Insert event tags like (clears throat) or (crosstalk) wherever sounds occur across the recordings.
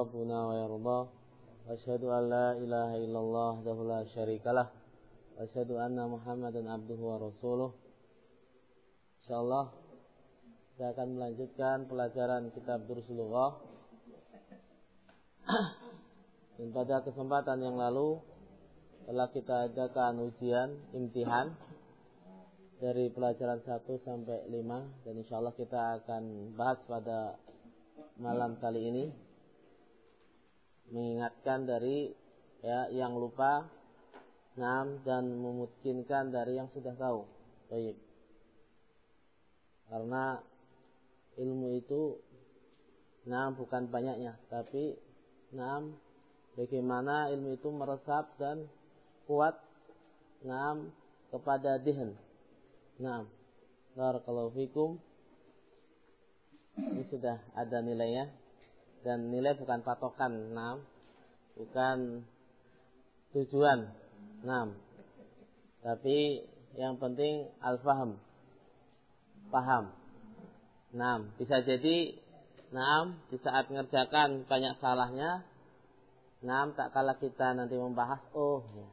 ربنا ويرضاه وأشهد أن لا إله إلا الله وحده لا شريك له. وأشهد أن محمدا عبده ورسوله. InsyaAllah kita akan melanjutkan pelajaran kitab Dursulullah dan pada kesempatan yang lalu telah kita adakan ujian imtihan dari pelajaran 1 sampai 5 dan insya Allah kita akan bahas pada malam kali ini mengingatkan dari ya yang lupa nam dan memungkinkan dari yang sudah tahu. Baik. Karena ilmu itu nam bukan banyaknya, tapi nam bagaimana ilmu itu meresap dan kuat nam kepada dihen Nah, barakallahu fikum. Ini sudah ada nilainya dan nilai bukan patokan, nah, bukan tujuan, nah, tapi yang penting al-faham, paham. Nah, bisa jadi, nah, di saat mengerjakan banyak salahnya, nah, tak kala kita nanti membahas, oh, ya,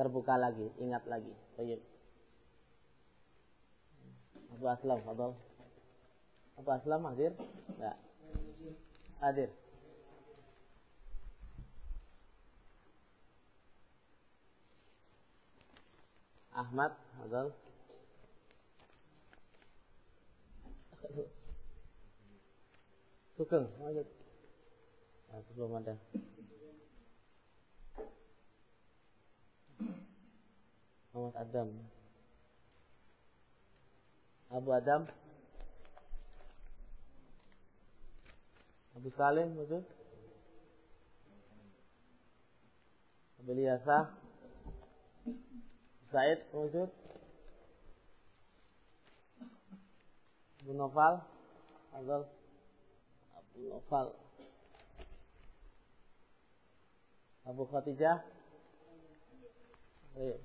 terbuka lagi, ingat lagi. Baik. Abu Aslam. Abu Aslam hadir? Enggak. Hadir. Ahmad, Fadal. Sugeng, lanjut. Nah, belum ada. Muhammad Adam. Abu Adam Abu Salim betul Abu Liyasa Said wujud Abu Nofal Azal Abu Nofal Abu Khatijah Ayo.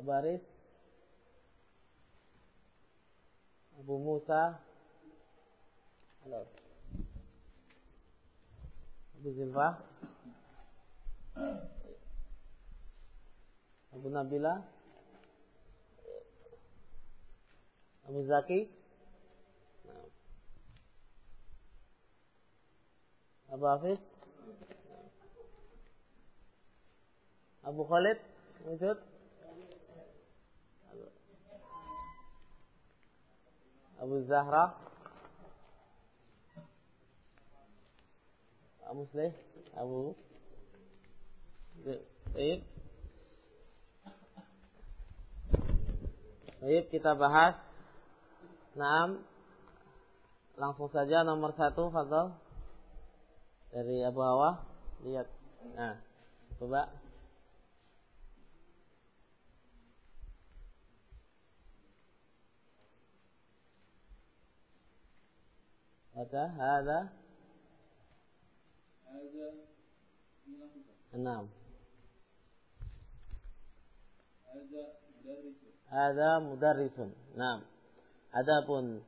Abu Abu Musa. Halo. Abu Zilfa Abu Nabila. Abu Zaki. Abu Hafiz. Abu Khalid. Wujud Abu Zahra. Abu Sleh Abu. Baik Baik kita bahas. Naam. Langsung saja nomor satu Fadol Dari Abu Hawa. Lihat. Nah Coba baca hadza hadza enam. Hadza mudarrisun. Hadza mudarrisun. Enam. Adapun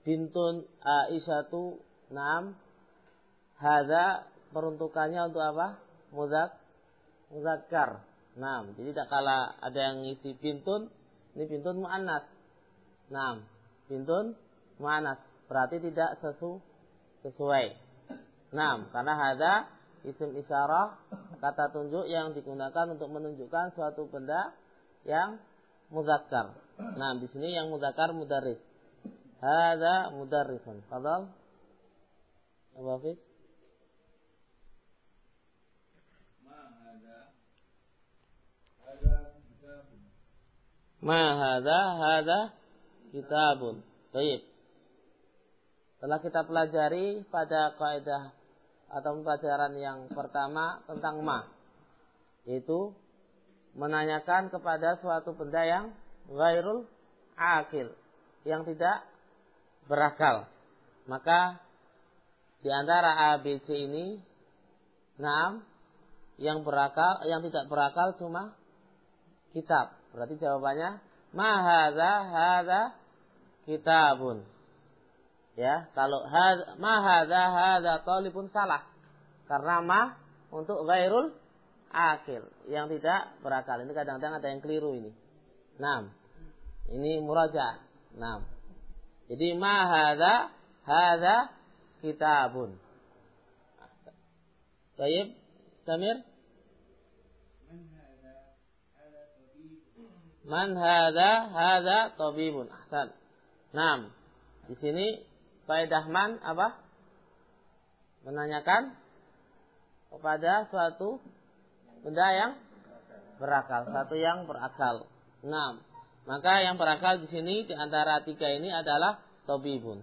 bintun aisyatu enam. Hadza peruntukannya untuk apa? Muzak muzakkar. Enam. Jadi tak kala ada yang isi bintun ini bintun muannas. Enam. Bintun muannas berarti tidak sesu, sesuai. Nah, karena ada isim isyarah kata tunjuk yang digunakan untuk menunjukkan suatu benda yang muzakkar. Nah, di sini yang muzakkar mudaris. Hada mudarrisun. Fadal. Abu Hafiz. Ma hada hada kitabun. Baik telah kita pelajari pada kaidah atau pelajaran yang pertama tentang ma yaitu menanyakan kepada suatu benda yang ghairul akil yang tidak berakal. Maka di antara A B C ini enam yang berakal yang tidak berakal cuma kitab. Berarti jawabannya ma hadza hadza kitabun Ya, kalau had, ma hadza talibun salah. Karena ma untuk gairul akil yang tidak berakal. Ini kadang-kadang ada yang keliru ini. Nah, ini muraja. Nah, jadi ma hadza hadza kitabun. Baik, Samir. Man hadza hadza tabibun. Ahsan. Nah, di sini faedah man apa? Menanyakan kepada suatu benda yang berakal, satu yang berakal. Nah, maka yang berakal di sini di antara tiga ini adalah tabibun.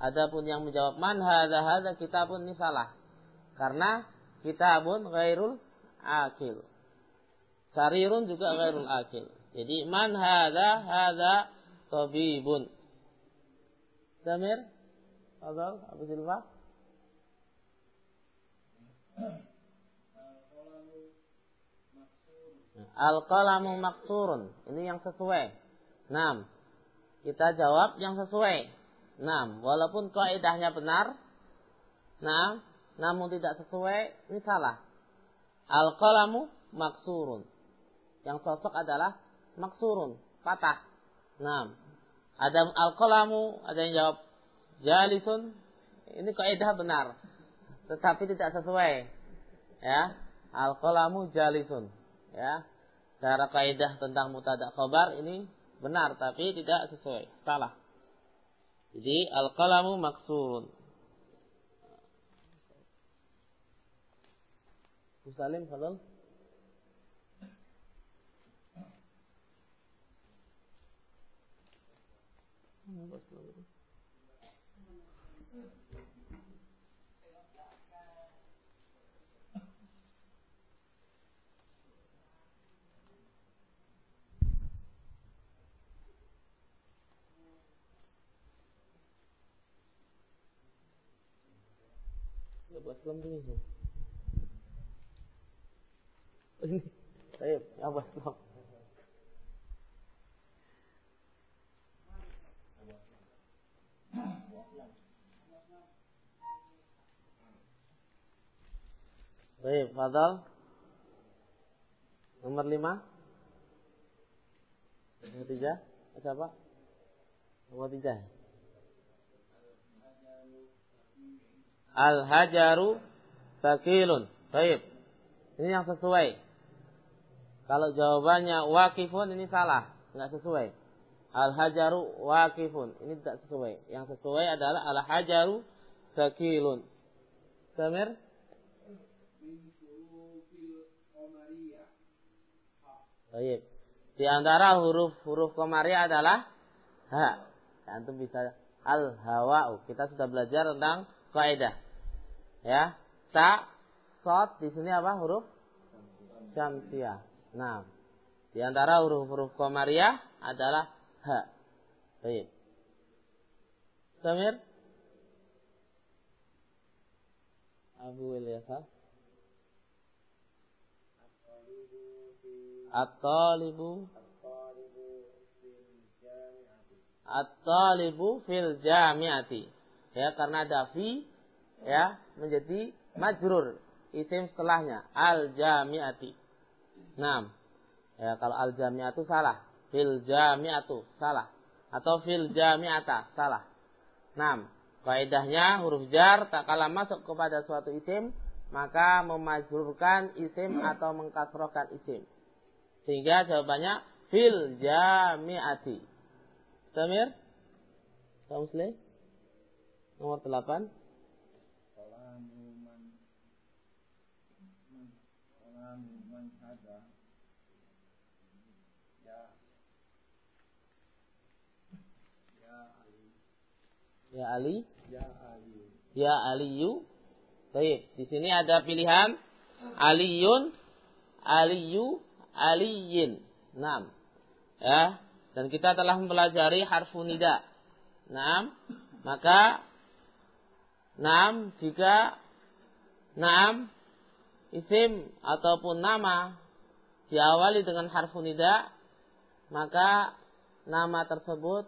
Adapun yang menjawab man hadza hadza kitabun ini salah. Karena kitabun ghairul akil. Sarirun juga ghairul akil. Jadi man hadza hadza tabibun. Samir? Fadal, Abu Silva. Al-qalamu maksurun. Ini yang sesuai. Nam. Kita jawab yang sesuai. Nam. Walaupun kaidahnya benar. Nam. Namun tidak sesuai. Ini salah. Al-qalamu maksurun. Yang cocok adalah maksurun. Patah. Nam. Ada al-qalamu. Ada yang jawab jalisun. Ini kaidah benar tetapi tidak sesuai ya. Al-qalamu jalisun ya. Cara kaidah tentang mutada khabar ini benar tapi tidak sesuai salah. Jadi al-qalamu maksun Salim, fadal. Hmm, belum tuh (laughs) ini ayo apa belum Baik, Fadal. Nomor lima. Nomor tiga. Siapa? Nomor tiga. Al-hajaru sakilun. Baik. Ini yang sesuai. Kalau jawabannya wakifun ini salah, nggak sesuai. Al-hajaru wakifun. Ini tidak sesuai. Yang sesuai adalah al-hajaru sakilun. Samir? Baik. Di antara huruf-huruf komariah adalah ha. Antum bisa al-hawa'u. Kita sudah belajar tentang kaidah. Ya. Ta, sod di sini apa huruf? Syamsiah. Nah, di antara huruf-huruf komariah adalah ha. Baik. Samir? Abu Ilyasa. At-talibu At-talibu fil. Ya, karena ada fi ya menjadi majrur isim setelahnya al jami'ati. Nah, ya kalau al jami'atu salah, fil jami'atu salah atau fil jami'ata salah. Nah, kaidahnya huruf jar tak kala masuk kepada suatu isim maka memajrurkan isim atau mengkasrohkan isim. Sehingga jawabannya fil jami'ati. Samir? Kamu? Nomor 8. Ya Ali. Ya Ali. Ya Aliyu. Baik, di sini ada pilihan Aliyun, Aliyu, Aliyin. Enam. Ya, dan kita telah mempelajari harfu nida. Enam. Maka enam jika enam isim ataupun nama diawali dengan harfu nida, maka nama tersebut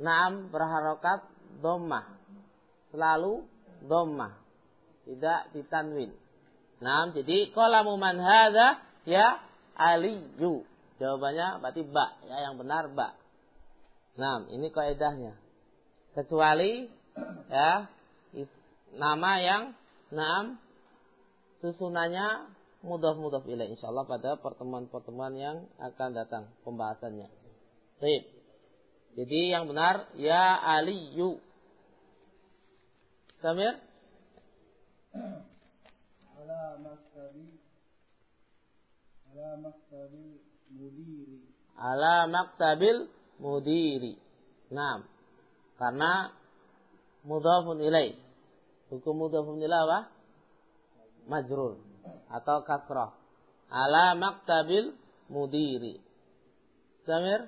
enam berharokat dhammah. Selalu dhammah. Tidak ditanwin. Nah, jadi qalamu man hadza ya aliyu. Jawabannya berarti ba, ya yang benar ba. Nah, ini kaidahnya. Kecuali ya nama yang naam susunannya mudah-mudah ilaih insyaallah pada pertemuan-pertemuan yang akan datang pembahasannya. Baik. Jadi yang benar ya aliyu. Samir? Ala maktabi ala maktabi mudiri. Ala maktabil mudiri. Nah, karena mudhafun ilaih. Hukum mudhafun ilaih apa? Majrur atau kasrah. Ala maktabil mudiri. Samir?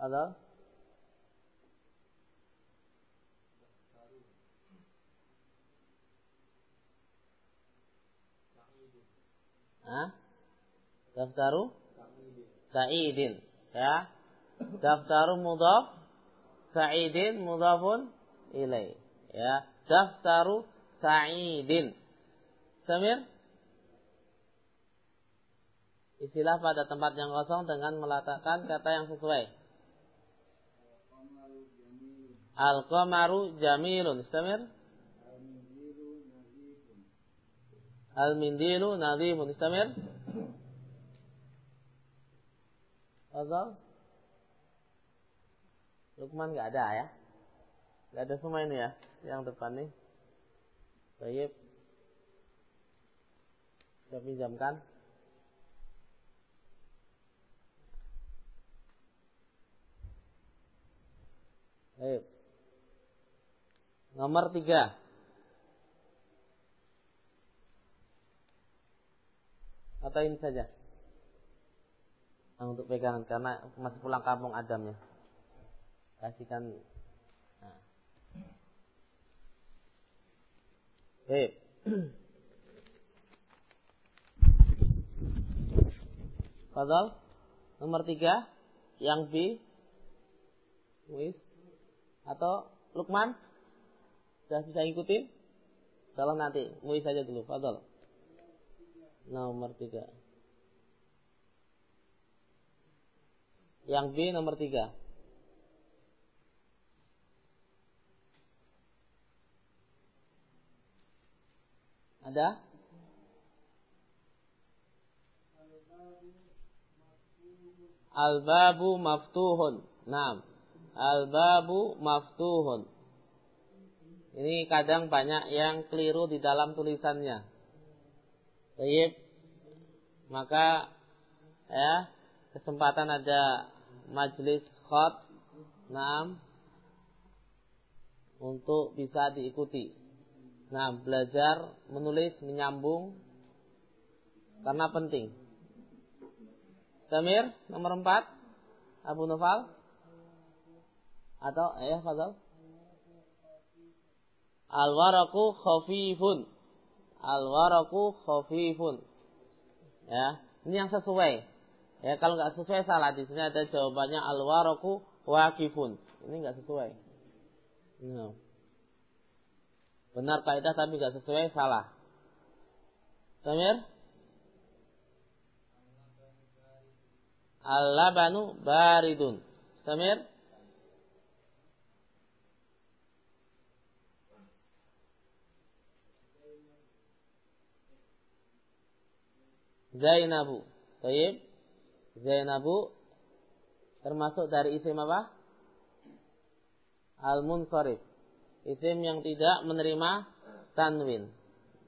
Ada? Hah? Daftaru? Sa'idin. Ya. Daftaru mudhaf. Sa'idin mudhafun ilaih. Ya. Daftaru Sa'idin. Samir? Istilah pada tempat yang kosong dengan meletakkan kata yang sesuai. Al-qamaru jamilun. Istamir? Al-mindilu nadhifun. Istamir? Azal? Lukman gak ada ya? Gak ada semua ini ya? Yang depan nih. Baik. Saya pinjamkan. Baik. Nomor tiga. Atau ini saja. Nah, untuk pegangan karena masih pulang kampung Adamnya. Kasihkan Baik. (clears throat) Fadal. Nomor tiga. Yang B. Wis. Atau Lukman. Sudah bisa ikutin? Salah nanti. Muis saja dulu. Fadal. Nomor tiga. Yang B nomor tiga. Ada? Al-babu maftuhun. Naam. Al-babu maftuhun. Ini kadang banyak yang keliru di dalam tulisannya. Baik. Maka ya, kesempatan ada majlis khot. Naam. Untuk bisa diikuti. Nah, belajar menulis menyambung karena penting. Samir nomor empat Abu Nufal atau ayah Fadal Al-waraku khafifun Al-waraku khafifun Ya, ini yang sesuai. Ya, kalau nggak sesuai salah di sini ada jawabannya al-waraku. Ini nggak sesuai. No. Benar kaidah tapi nggak sesuai salah. Samir? Al-labanu baridun. Samir? Zainabu. Baik. Zainabu termasuk dari isim apa? Al-munsharif isim yang tidak menerima tanwin.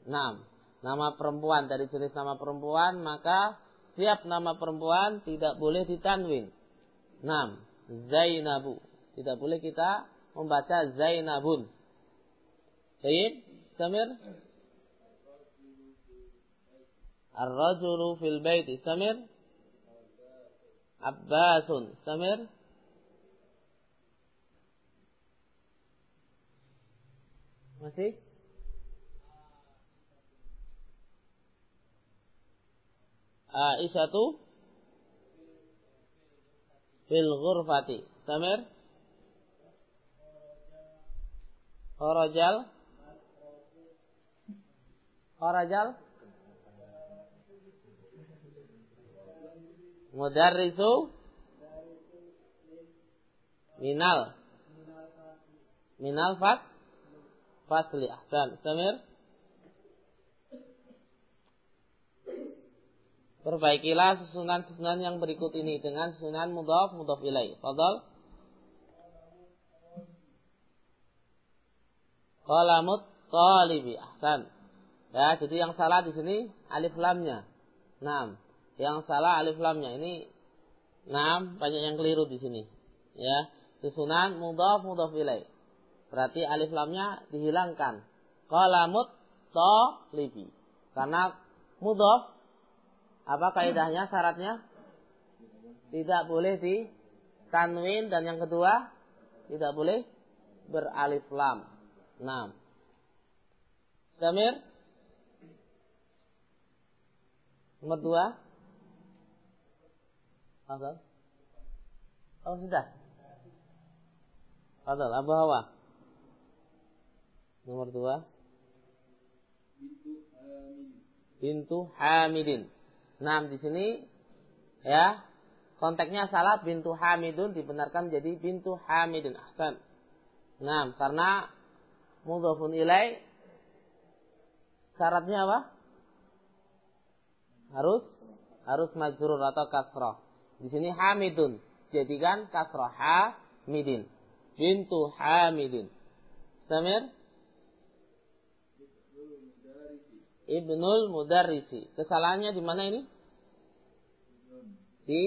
Nam, nama perempuan dari jenis nama perempuan maka setiap nama perempuan tidak boleh ditanwin. Nam, Zainabu. Tidak boleh kita membaca Zainabun. Baik, Samir? Ar-rajulu fil bait. Samir? Abbasun. Samir? Masih? Aisyatu fil ghurfati. Samir? Kharajal Kharajal Mudarrisu Minal Minal fas Fasli Ahsan Samir Perbaikilah susunan-susunan yang berikut ini dengan susunan mudhaf mudhaf ilaih. Fadal. Qalamut talibi. Ahsan. Ya, jadi yang salah di sini alif lamnya. Naam. Yang salah alif lamnya. Ini naam banyak yang keliru di sini. Ya, susunan mudhaf mudhaf ilaih. Berarti alif lamnya dihilangkan. Qalamut talibi. Karena mudhaf apa kaidahnya syaratnya? Tidak boleh di tanwin dan yang kedua tidak boleh beralif lam. Nah. Samir? Nomor dua. Fadal. Oh sudah. Fadal, Abu Hawa. Nomor dua. Bintu Hamidin. Nah, di sini ya konteksnya salah bintu Hamidun dibenarkan menjadi bintu Hamidin ahsan. Nah, karena mudhafun ilai syaratnya apa? Harus harus majrur atau kasrah. Di sini Hamidun jadikan kasrah Hamidin. Bintu Hamidin. Samir? Ibnul Mudarrisi. Kesalahannya di mana ini? di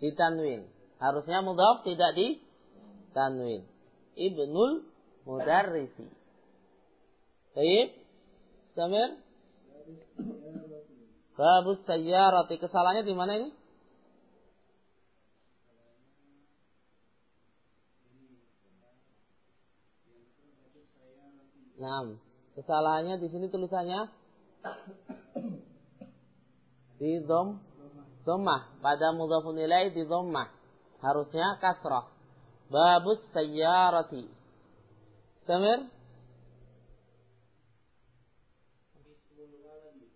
di tanwin. Harusnya mudhaf tidak di tanwin. Ibnul Mudarrisi. Baik. Samir? Babus sayyarati. Kesalahannya di mana ini? Nah, kesalahannya di sini tulisannya di dom Dhammah pada mudhafun ilaih di dhammah. Harusnya kasrah. Babus sayyarati. Samir?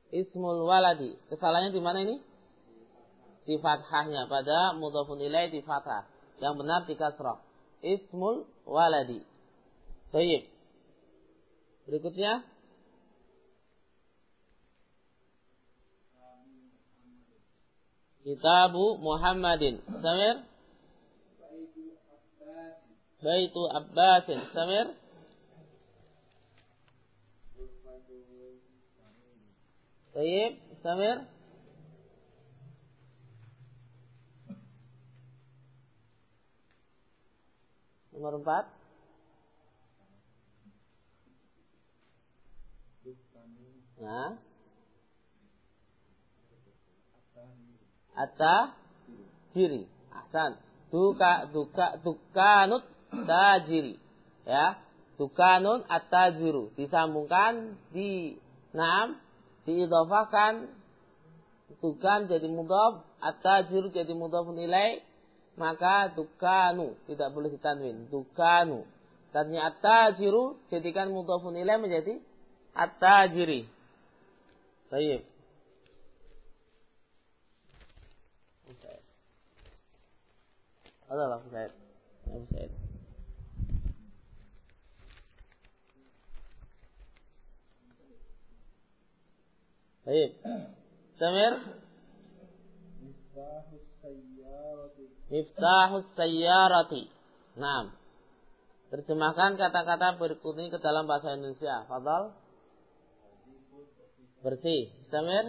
Ismul waladi. Kesalahannya di mana ini? Di fathahnya pada mudhafun ilaih di fathah. Yang benar di kasrah. Ismul waladi. Baik. Berikutnya Kitabu Muhammadin. Samir? Baitu Abbasin. Samir? Tayyib. Samir? Nomor empat. Nah. Atta jiri. Ahsan. Duka duka dukanut tajiri. Ya. Dukanun at-tajiru disambungkan di enam diidhafakan dukan jadi mudhaf at-tajiru jadi mudhaf nilai maka dukanu tidak boleh ditanwin dukanu tadinya at-tajiru jadikan mudhaf nilai menjadi at-tajiri Said. Abu Said. Baik. Samir. Miftahus sayyarati. Nah. Terjemahkan kata-kata berikut ini ke dalam bahasa Indonesia. Fadal. Bersih. Samir.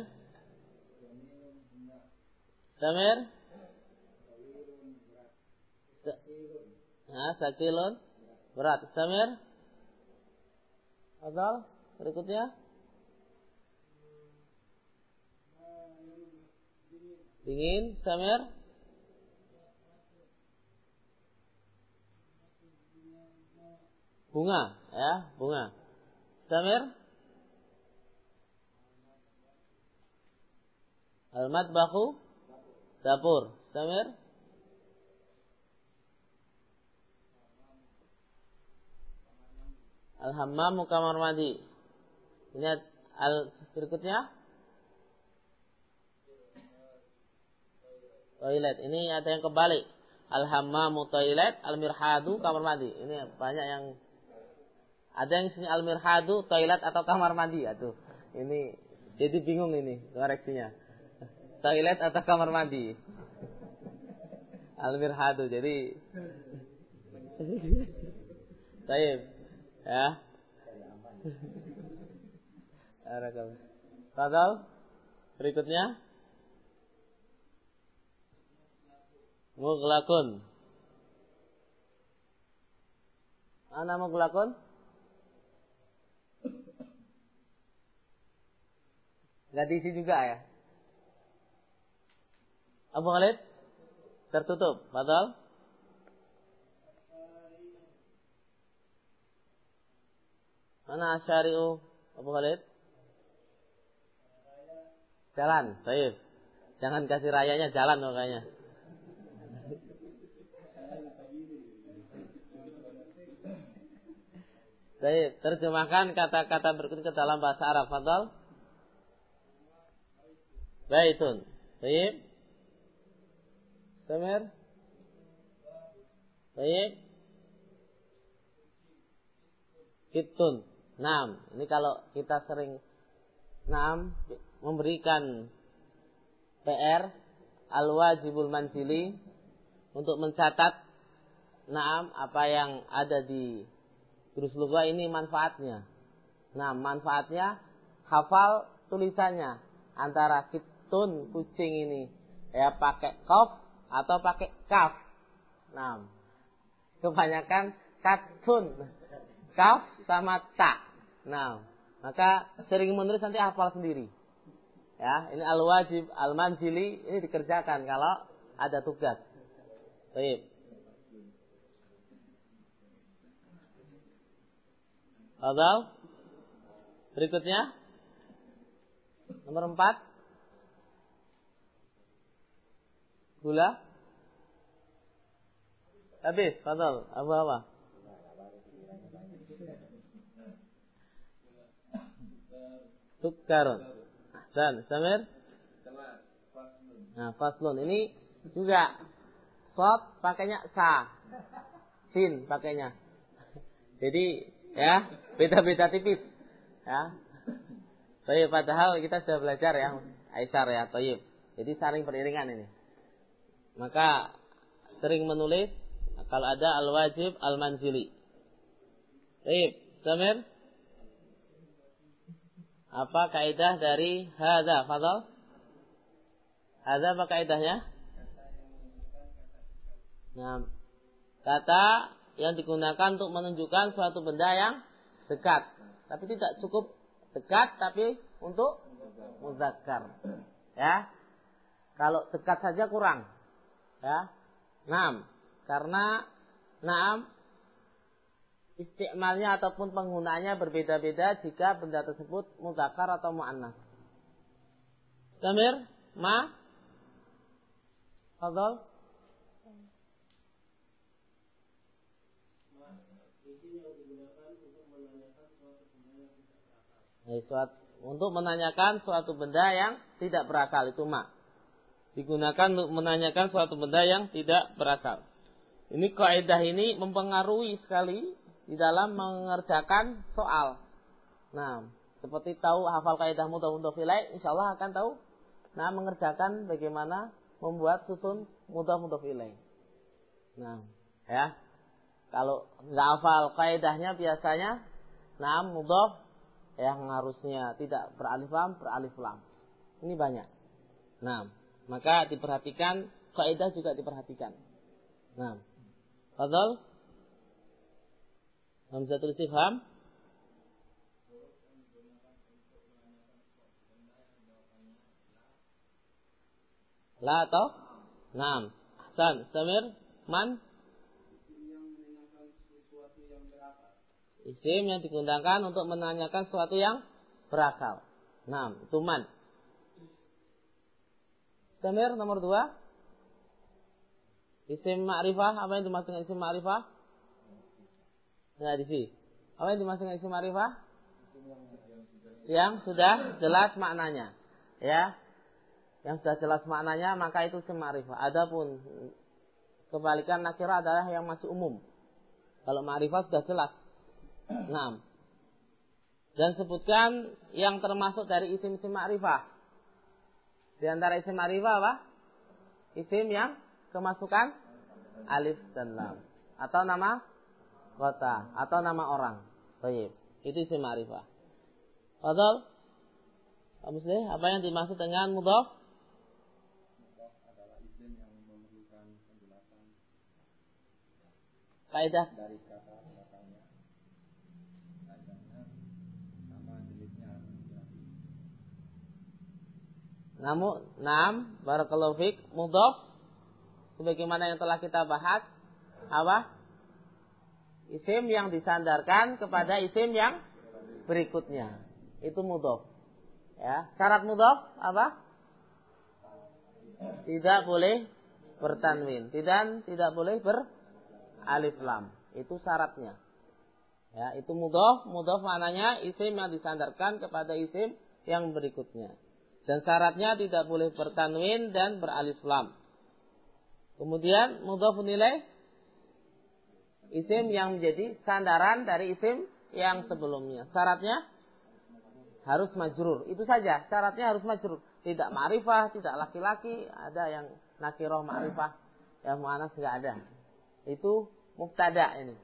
Samir. Nah, sakilun berat. Samir? Adal? Berikutnya? Dingin, Samir? Bunga, ya, bunga. Samir? Almat baku dapur. Samir? Al-hammamu kamar mandi. Ini al berikutnya toilet. Ini ada yang kebalik. Al-hammamu toilet, al-mirhadu kamar mandi. Ini banyak yang ada yang sini al-mirhadu toilet atau kamar mandi. Aduh, ini jadi bingung ini koreksinya. Toilet atau kamar mandi. Al-mirhadu. Jadi Baik. Ya. Fadal. Berikutnya. Mughlakun. Mana mughlakun? Gak diisi juga ya? Abu Khalid? Tertutup. Fadal. Mana syari'u Abu Khalid? Jalan, baik. Jangan kasih rayanya jalan makanya. Baik, terjemahkan kata-kata berikut ke dalam bahasa Arab. Fadal. Baitun. Baik. Samir. Baik. Kitun. Nah, ini kalau kita sering Naam memberikan PR al-wajibul mansili untuk mencatat Naam apa yang ada di lugah ini manfaatnya. Nah, manfaatnya hafal tulisannya antara kitun kucing ini ya pakai kof atau pakai kaf. Nah, kebanyakan katun kaf sama tak. Nah, maka sering menulis nanti hafal sendiri. Ya, ini al-wajib al-manzili ini dikerjakan kalau ada tugas. Baik. Fadal. Berikutnya. Nomor empat. Gula. Habis, Fadal. Abu apa? Sukarun. Dan Samir? Nah, faslun ini juga sod pakainya sa. Sin pakainya. Jadi ya, beda-beda tipis. Ya. Tapi padahal kita sudah belajar ya, Aisyar ya, Tayyib. Jadi saling beriringan ini. Maka sering menulis kalau ada al-wajib al-manzili. Tayyib, Samir? Apa kaidah dari hadza? Fadal. Hadza apa kaidahnya? Nah, kata yang digunakan untuk menunjukkan suatu benda yang dekat, tapi tidak cukup dekat tapi untuk muzakkar. Ya. Kalau dekat saja kurang. Ya. Naam, karena naam istimalnya ataupun penggunaannya berbeda-beda jika benda tersebut mudakar atau mu'annas. Samir, ma? Fadol? untuk menanyakan suatu benda yang tidak berakal itu ma. Digunakan untuk menanyakan suatu benda yang tidak berakal. Ini kaidah ini mempengaruhi sekali di dalam mengerjakan soal. Nah, seperti tahu hafal kaidah mudah mudhaf ilaih, insyaallah akan tahu nah mengerjakan bagaimana membuat susun mudah mudhaf ilaih. Nah, ya. Kalau nggak hafal kaidahnya biasanya nah mudhaf yang harusnya tidak beralif lam beralif lam. Ini banyak. Nah, maka diperhatikan kaidah juga diperhatikan. Nah, Fadal Hamzatul istifham La atau Naam. Ahsan. Samir. Man. Isim yang digunakan untuk menanyakan sesuatu yang berakal. Naam. Itu man. Samir nomor dua. Isim ma'rifah. Apa yang dimaksud dengan isim ma'rifah? Nah di sini. Apa yang dimaksud isim ma'rifah? Yang sudah jelas maknanya. Ya. Yang sudah jelas maknanya maka itu isim ma'rifah. Adapun kebalikan nakirah adalah yang masih umum. Kalau ma'rifah sudah jelas. Nah. Dan sebutkan yang termasuk dari isim-isim ma'rifah. Di antara isim ma'rifah apa? Isim yang kemasukan alif dan lam. Atau nama kota. Atau nama orang. Baik. Itu isim ma'rifah. Fadal. Pak Muslim, apa yang dimaksud dengan mudhaf? Kaidah dari kata belakangnya sama jenisnya Namun, nam, barakallahu fik, mudhaf sebagaimana yang telah kita bahas apa? Isim yang disandarkan kepada isim yang berikutnya. Itu mudhaf. Ya, syarat mudhaf apa? Tidak boleh bertanwin, tidak tidak boleh ber alif lam. Itu syaratnya. Ya, itu mudhof, mudhof maknanya isim yang disandarkan kepada isim yang berikutnya. Dan syaratnya tidak boleh bertanwin dan beralif lam. Kemudian mudhof nilai isim yang menjadi sandaran dari isim yang sebelumnya. Syaratnya harus majrur. Itu saja. Syaratnya harus majrur. Tidak ma'rifah, tidak laki-laki. Ada yang nakiroh ma'rifah. Yang mana tidak ada. Itu mubtada ini.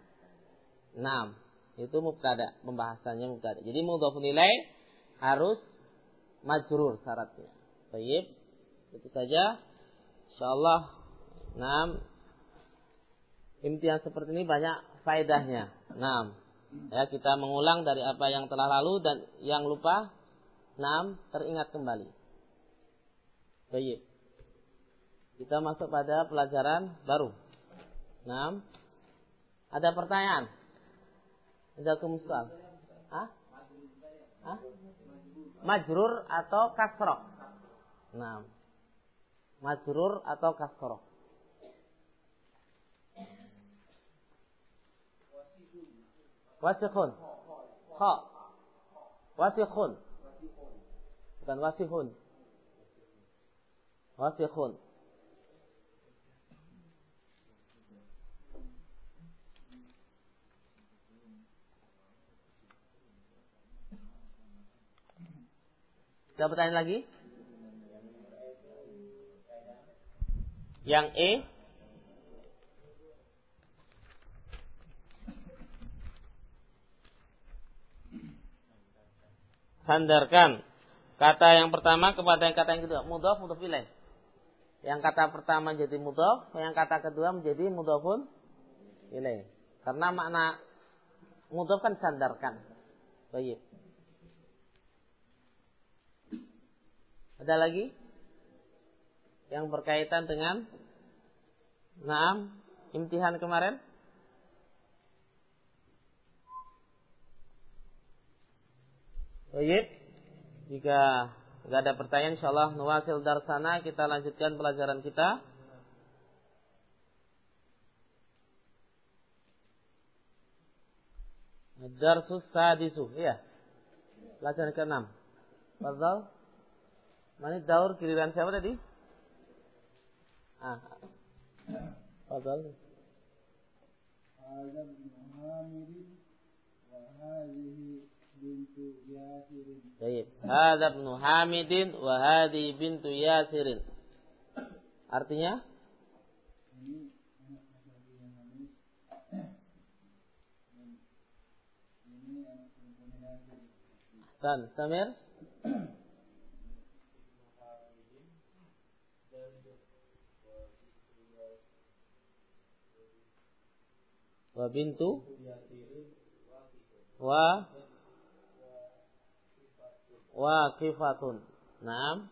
Nah, itu mubtada, pembahasannya mubtada. Jadi mudhof nilai harus majrur syaratnya. Baik. Itu saja. Insyaallah nah imtihan seperti ini banyak faedahnya. Nah, ya kita mengulang dari apa yang telah lalu dan yang lupa Nah, teringat kembali. Baik. Kita masuk pada pelajaran baru. Nah, ada pertanyaan? Ada kemusal? Hah? Hah? Majrur atau kasroh? Nah, majrur atau kasroh? Wasikhun. Ha. Wasikhun. Bukan wasihun. Wasikhun. Ada pertanyaan lagi? Yang E? Sandarkan kata yang pertama kepada yang kata yang kedua. Mudhaf mudhaf ilaih yang kata pertama jadi mudhaf yang kata kedua menjadi mudhafun ilaih karena makna mudhaf kan sandarkan. Baik Ada lagi? Yang berkaitan dengan Naam, imtihan kemarin? Baik. Jika tidak ada pertanyaan insyaallah nuwasil darsana kita lanjutkan pelajaran kita. Darsus sadisu, ya. Pelajaran ke-6. Fadhal. Mana daur giliran siapa tadi? Ah. Fadal. Hadza bin Hamid wa hadhihi bintu Yasirin. Baik. Hadza bin Hamidin wa hadhihi bintu Yasirin. Artinya? Ini anak laki (clears throat) yang Hamid. Ini anak perempuan Yasir. Hasan, Samir? Wa bintu wa waqifatun. Naam.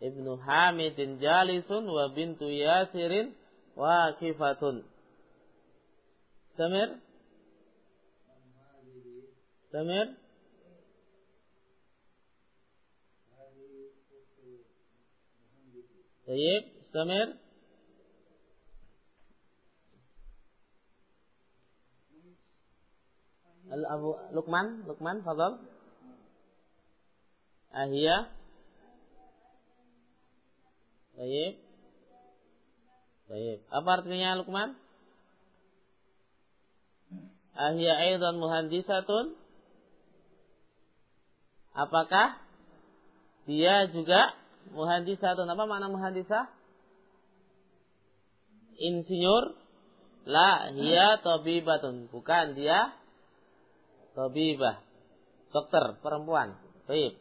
Ibnu Hamidin jalisun wa bintu Yasirin waqifatun. Samir? Samir? Tayyib, Samir? Al Abu Lukman, Lukman, fadal. Ahia. Baik. Baik. Apa artinya Lukman? Ahia aidan muhandisatun? Apakah dia juga muhandisatun? Apa makna muhandisah? Insinyur? La, hiya tabibatun. Bukan dia tabibah. Dokter perempuan. Baik.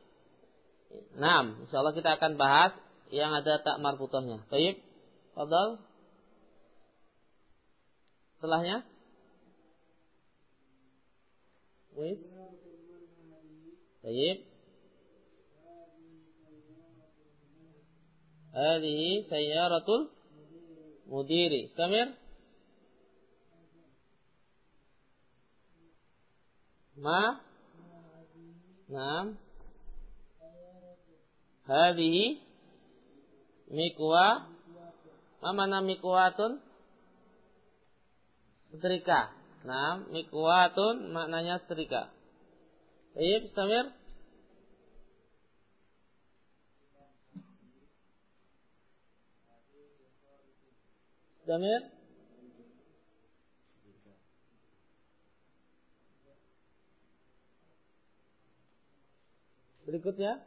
Nah, insyaallah kita akan bahas yang ada tak marbutohnya. Baik. Fadal. Setelahnya. Wis. Baik. Hadhihi sayyaratul mudiri. Istamir. Ma. Naam. Hadhihi mikwa. Ma mana mikwatun? Setrika. Nah, mikwatun maknanya setrika. Baik, Istamir. Istamir. Berikutnya.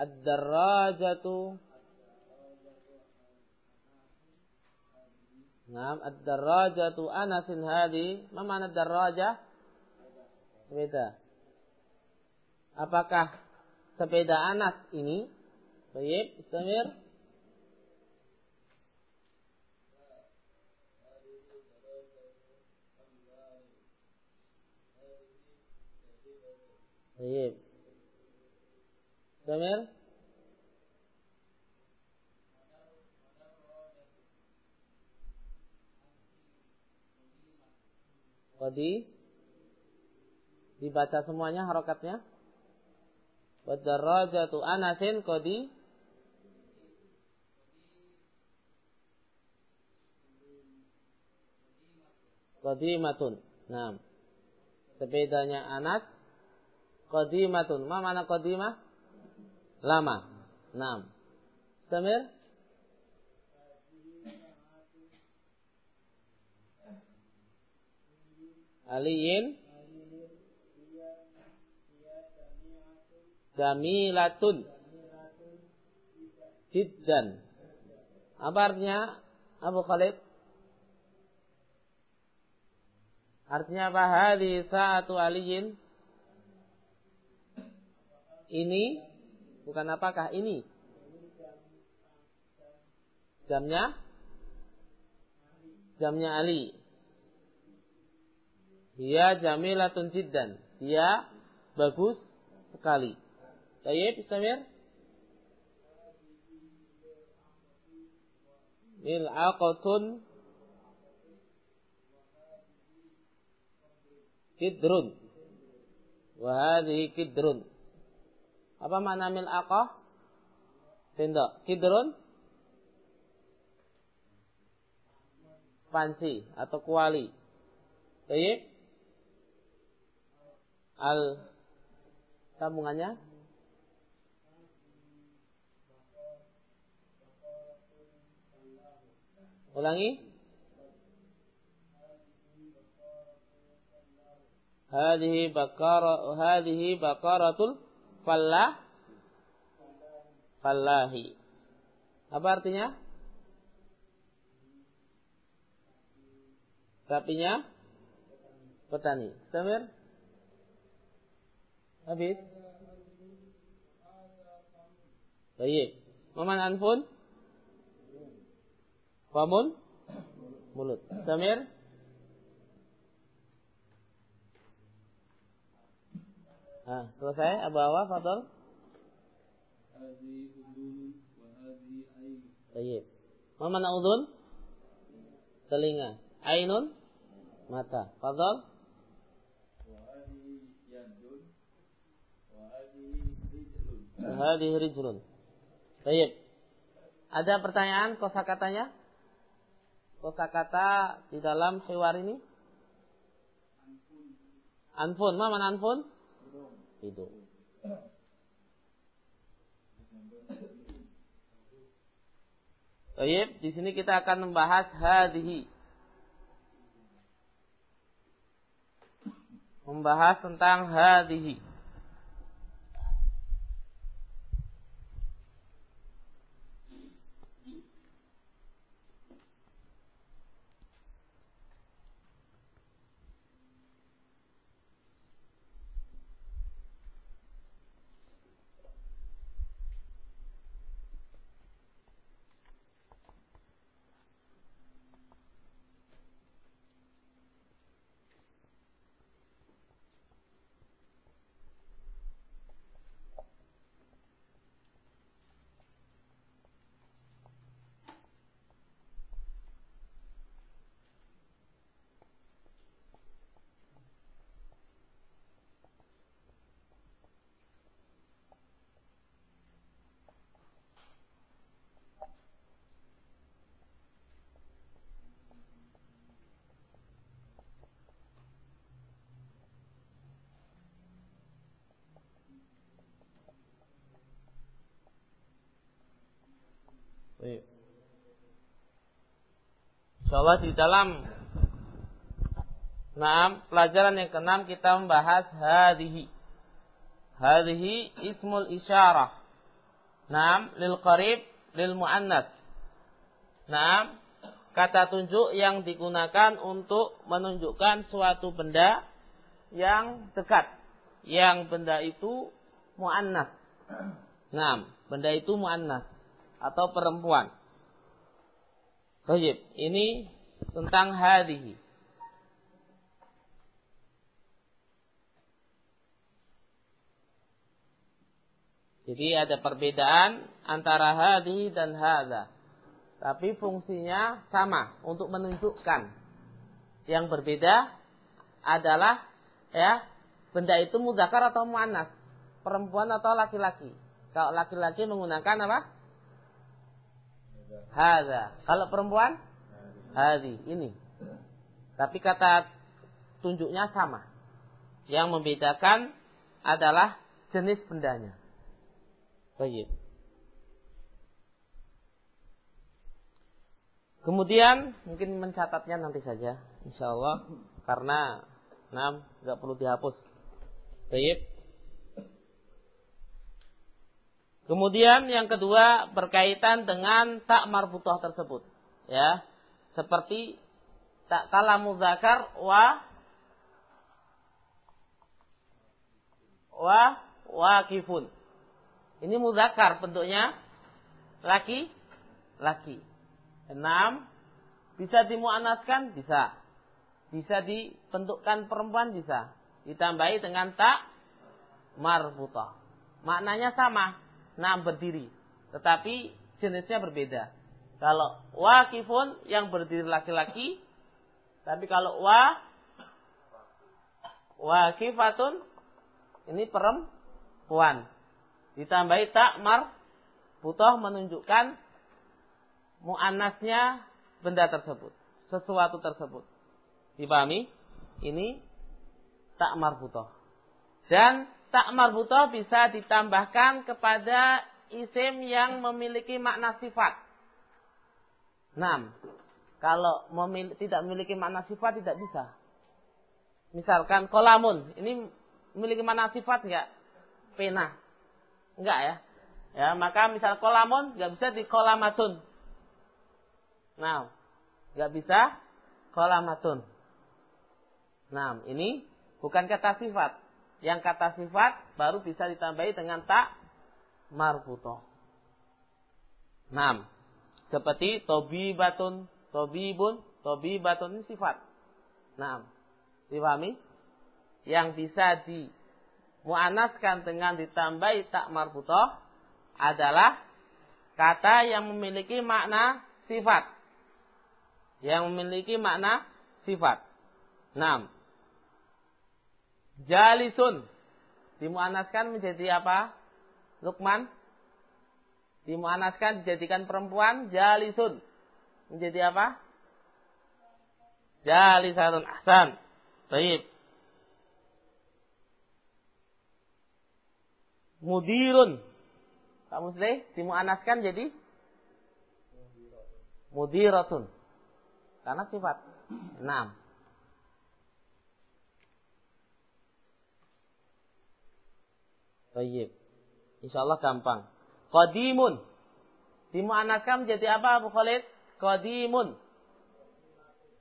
Ad-darajatu. Naam, ad-darajatu anasin hadi. Ma mana ad-darajah? Sepeda. Apakah sepeda anas ini? Baik, istamir. Baik. Istamir. Tadi dibaca semuanya harokatnya. Wadarajatu anasin kodi Qadimatun. Nah. Sepedanya Anas qadimatun. Ma mana qadimah? Lama. Nah. Istamir. Aliyin Jamilatun Jiddan Apa artinya Abu Khalid? Artinya apa? Hadi sa'atu aliyin Ini Bukan apakah ini Jamnya Jamnya Ali dia jamilatun jiddan. Dia bagus sekali. Tayyib istamir. Mil'aqatun kidrun. Wahadi kidrun. Apa makna mil'aqah? Sendok. Kidrun? Panci atau kuali. Tayyib al sambungannya ulangi hadhihi bakara hadhihi bakaratul fallah fallahi apa artinya sapinya petani Samir Habis. Baik. Maman anfun? Famun? Mulut. Samir? Ah, selesai? Abu Awa, Fadol? Baik. Mana udun? Telinga. Ainun? Mata. Fadol? Hadhihi rijlun. Baik. Ada pertanyaan kosakatanya? Kosakata di dalam hewan ini? Anfun, ma mana anfun? Hidung. Baik, di sini kita akan membahas hadhi. Membahas tentang hadhi. Insyaallah di dalam Nah, pelajaran yang keenam kita membahas hadhihi. Hadhihi ismul isyarah. Naam lil qarib lil muannas. Naam kata tunjuk yang digunakan untuk menunjukkan suatu benda yang dekat. Yang benda itu muannas. Naam, benda itu muannas atau perempuan. Baik, ini tentang hadhihi. Jadi ada perbedaan antara hadhi dan hadza. Tapi fungsinya sama untuk menunjukkan. Yang berbeda adalah ya benda itu mudakar atau muannas, perempuan atau laki-laki. Kalau laki-laki menggunakan apa? Hada. Kalau perempuan? Hadi. Ini. Tapi kata tunjuknya sama. Yang membedakan adalah jenis bendanya. Baik. Kemudian mungkin mencatatnya nanti saja, insya Allah, karena enam nggak perlu dihapus. Baik. Kemudian yang kedua berkaitan dengan tak marbutah tersebut. Ya. Seperti tak kalamu zakar wa wa wakifun. Ini muzakar bentuknya laki laki. Enam bisa dimuanaskan bisa. Bisa dibentukkan perempuan bisa. Ditambahi dengan tak marbutah. Maknanya sama Nah berdiri. Tetapi jenisnya berbeda. Kalau wakifun yang berdiri laki-laki. Tapi kalau wa wakifatun ini perempuan. Ditambahi tak mar butuh menunjukkan muannasnya benda tersebut, sesuatu tersebut. Dipahami? Ini tak marbutoh. Dan tak marbutoh bisa ditambahkan kepada isim yang memiliki makna sifat. 6. Kalau memil tidak memiliki makna sifat tidak bisa. Misalkan kolamun, ini memiliki makna sifat enggak? Pena. Enggak ya? Ya, maka misal kolamun enggak bisa di kolamatun. Nah, enggak bisa kolamatun. Nah, ini bukan kata sifat. Yang kata sifat baru bisa ditambahi dengan tak marfuto. 6. Seperti tobi batun, tobi bun, tobi batun ini sifat. 6. Dipahami? Yang bisa di muanaskan dengan ditambahi tak marfuto adalah kata yang memiliki makna sifat. Yang memiliki makna sifat. 6. Jalisun. Dimuanaskan menjadi apa? Lukman. Dimuanaskan dijadikan perempuan. Jalisun. Menjadi apa? Jalisatun ahsan. Baik. Mudirun. Pak Musli, dimuanaskan jadi? Mudiratun. Karena sifat. Enam. Baik. Insyaallah gampang. Qadimun. Dimuanaskan menjadi apa Abu Khalid? Qadimun.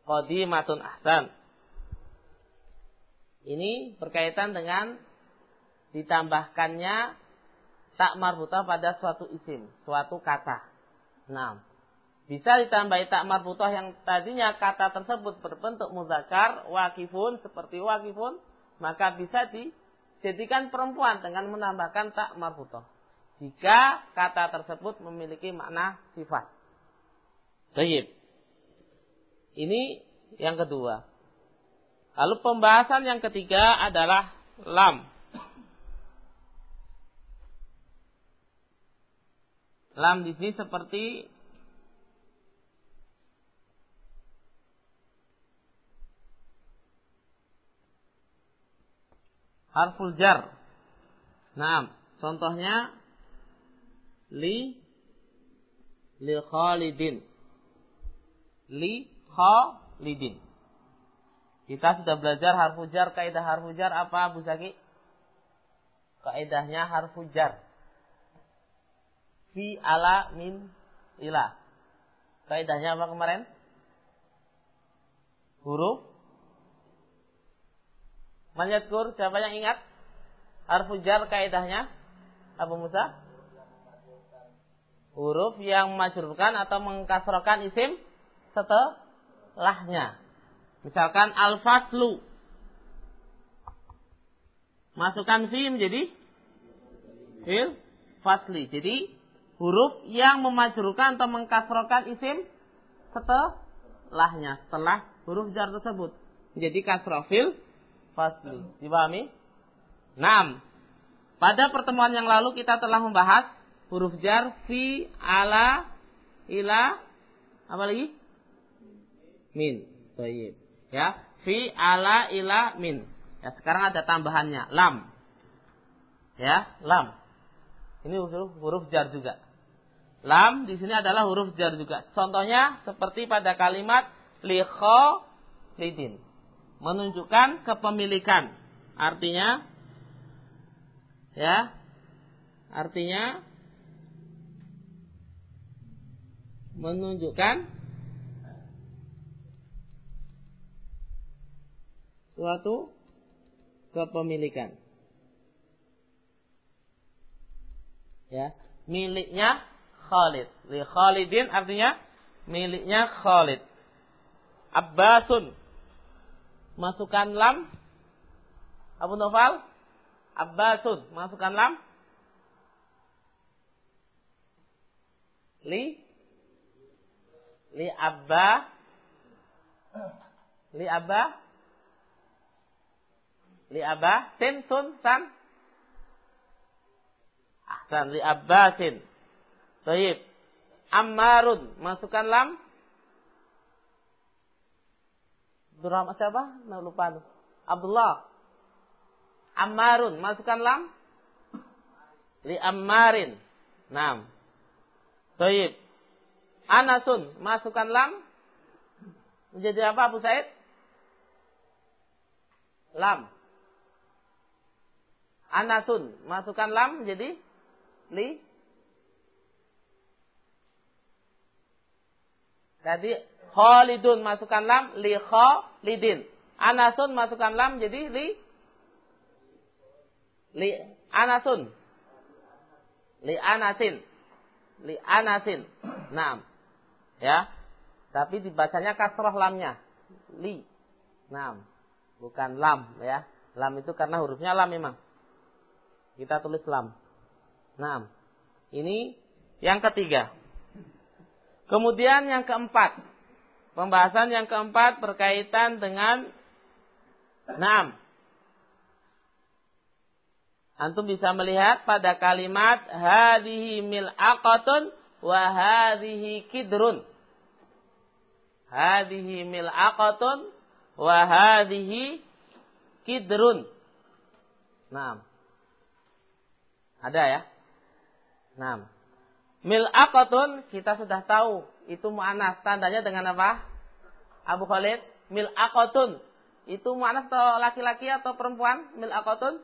Qadimatun ahsan. Ini berkaitan dengan ditambahkannya tak marbutah pada suatu isim, suatu kata. Nah, bisa ditambahi tak marbutah yang tadinya kata tersebut berbentuk muzakar, wakifun, seperti wakifun, maka bisa dijadikan perempuan dengan menambahkan tak marbutah. Jika kata tersebut memiliki makna sifat. Baik. Ini yang kedua. Lalu pembahasan yang ketiga adalah lam. Lam di sini seperti harful jar. Nah, contohnya li li khalidin. Li khalidin. Kita sudah belajar harfu jar, kaidah harfu jar apa Bu Zaki? Kaidahnya harfu jar. Fi ala min ila. Kaidahnya apa kemarin? Huruf Manjatkur, siapa yang ingat? Harfu jar kaidahnya? Abu Musa? Huruf yang majurkan atau mengkasrokan isim setelahnya. Misalkan al-faslu. Masukkan fi menjadi fil fasli. Jadi huruf yang memajrukan atau mengkasrokan isim setelahnya. Setelah huruf jar tersebut. Menjadi kasroh fil fasli. Dipahami? 6. Pada pertemuan yang lalu kita telah membahas huruf jar fi, ala, ila, apa lagi? Min. Baik. Ya, fi ala ila min. Ya, sekarang ada tambahannya lam. Ya, lam. Ini huruf huruf jar juga. Lam di sini adalah huruf jar juga. Contohnya seperti pada kalimat li lidin. Menunjukkan kepemilikan. Artinya ya. Artinya menunjukkan suatu kepemilikan. Ya, miliknya Khalid. Li Khalidin artinya miliknya Khalid. Abbasun. Masukkan lam. Abu Nofal. Abbasun. Masukkan lam. Li. Li Abba. Li Abba li abah sin sun san ahsan li abbasin Baik. Ammarun masukkan lam Abdurrahman siapa? Nah, lupa tuh. Abdullah. Ammarun masukkan lam li ammarin. Nam. Baik. Anasun masukkan lam menjadi apa Abu Said? Lam. Anasun. Masukkan lam jadi li. Tadi Khalidun masukkan lam li Khalidin. Anasun masukkan lam jadi li li Anasun. Li Anasin. Li Anasin. Naam. Ya. Tapi dibacanya kasroh lamnya. Li. Naam. Bukan lam ya. Lam itu karena hurufnya lam memang. Kita tulis lam. Nah, ini yang ketiga. Kemudian yang keempat. Pembahasan yang keempat berkaitan dengan Naam. Antum bisa melihat pada kalimat hadhihi mil'aqatun wa hadhihi kidrun. Hadhihi mil'aqatun wa hadhihi kidrun. Naam. Ada ya? Nah, mil'aqatun kita sudah tahu itu mu'anas. Tandanya dengan apa? Abu Khalid, mil'aqatun. Itu mu'anas atau laki-laki atau perempuan? Mil'aqatun?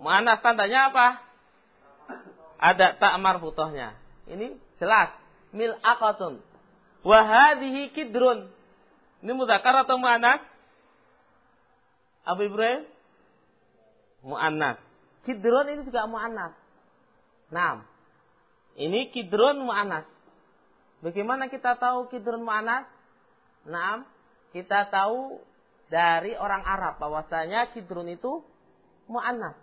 Mu'anas tandanya apa? Ada tak marfutohnya. Ini jelas. Mil'aqatun. Wahadihi kidrun. Ini mudakar atau mu'anas? Abu Ibrahim? Mu'annas. Kidron ini juga mu'annas. Nah, ini kidron mu'annas. Bagaimana kita tahu kidron mu'annas? Nah, kita tahu dari orang Arab bahwasanya kidron itu mu'annas.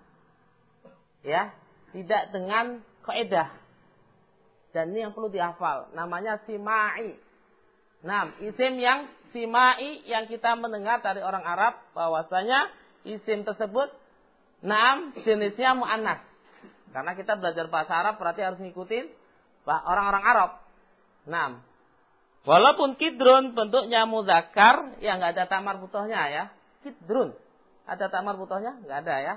Ya, tidak dengan kaidah. Dan ini yang perlu dihafal, namanya simai. Nah, isim yang simai yang kita mendengar dari orang Arab bahwasanya isim tersebut Naam jenisnya mu'annas. Karena kita belajar bahasa Arab berarti harus ngikutin orang-orang Arab. Naam. Walaupun kidrun bentuknya mudakar, ya nggak ada tamar butohnya ya. Kidrun. Ada tamar butohnya? Nggak ada ya.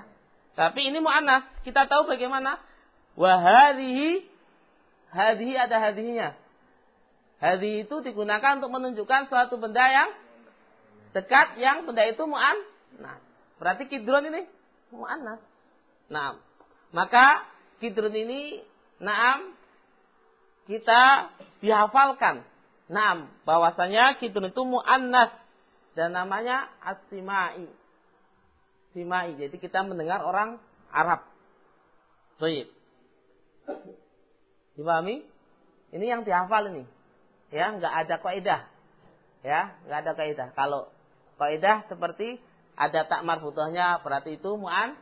Tapi ini mu'annas. Kita tahu bagaimana. Wahadihi. Hadihi ada hadihinya. Hadihi itu digunakan untuk menunjukkan suatu benda yang dekat yang benda itu mu'an. Nah, berarti kidrun ini mu'annas. Nah, maka kidrun ini naam kita dihafalkan. Naam, bahwasanya kidrun itu mu'annas dan namanya asimai. Simai. Jadi kita mendengar orang Arab. Baik. Dipahami? Ini yang dihafal ini. Ya, nggak ada kaidah. Ya, nggak ada kaidah. Kalau kaidah seperti ada tak marfutohnya berarti itu mu'an.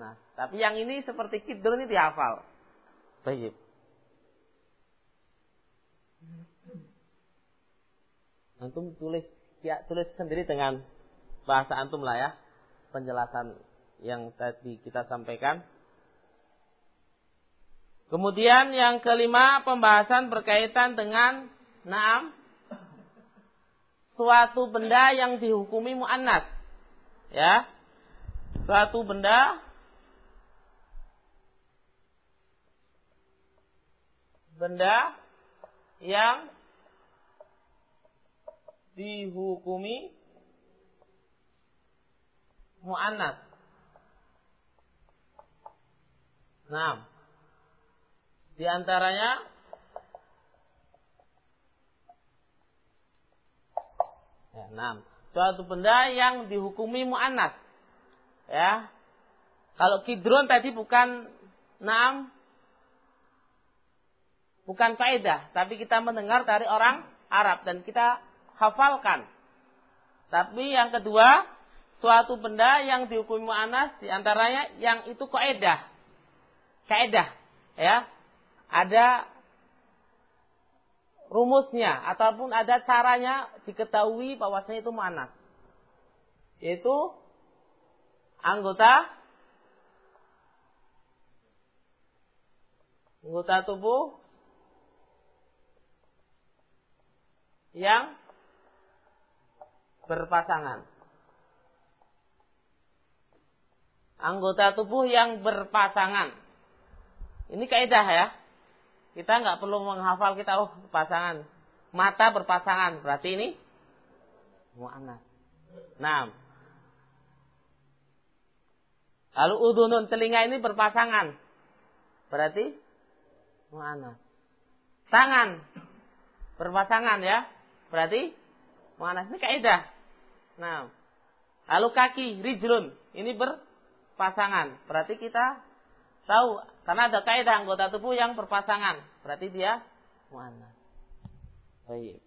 Nah, tapi yang ini seperti kidul ini dihafal. Baik. Antum tulis ya tulis sendiri dengan bahasa antum lah ya penjelasan yang tadi kita sampaikan. Kemudian yang kelima pembahasan berkaitan dengan naam suatu benda yang dihukumi muannas ya suatu benda benda yang dihukumi mu'annas. Nah, di antaranya ya, enam suatu benda yang dihukumi mu'annas. Ya. Kalau kidron tadi bukan nam bukan faedah, tapi kita mendengar dari orang Arab dan kita hafalkan. Tapi yang kedua, suatu benda yang dihukumi mu'annas di antaranya yang itu kaidah. Kaidah, ya. Ada rumusnya ataupun ada caranya diketahui bahwasanya itu muannas. Yaitu anggota anggota tubuh yang berpasangan. Anggota tubuh yang berpasangan. Ini kaidah ya. Kita nggak perlu menghafal kita oh pasangan. Mata berpasangan, berarti ini mu'annas. Nah. Lalu udunun telinga ini berpasangan. Berarti mu'annas. Tangan berpasangan ya. Berarti mu'annas ini kaidah. Nah. Lalu kaki rijlun ini berpasangan. Berarti kita tahu karena ada kaidah anggota tubuh yang berpasangan, berarti dia muannas. Baik.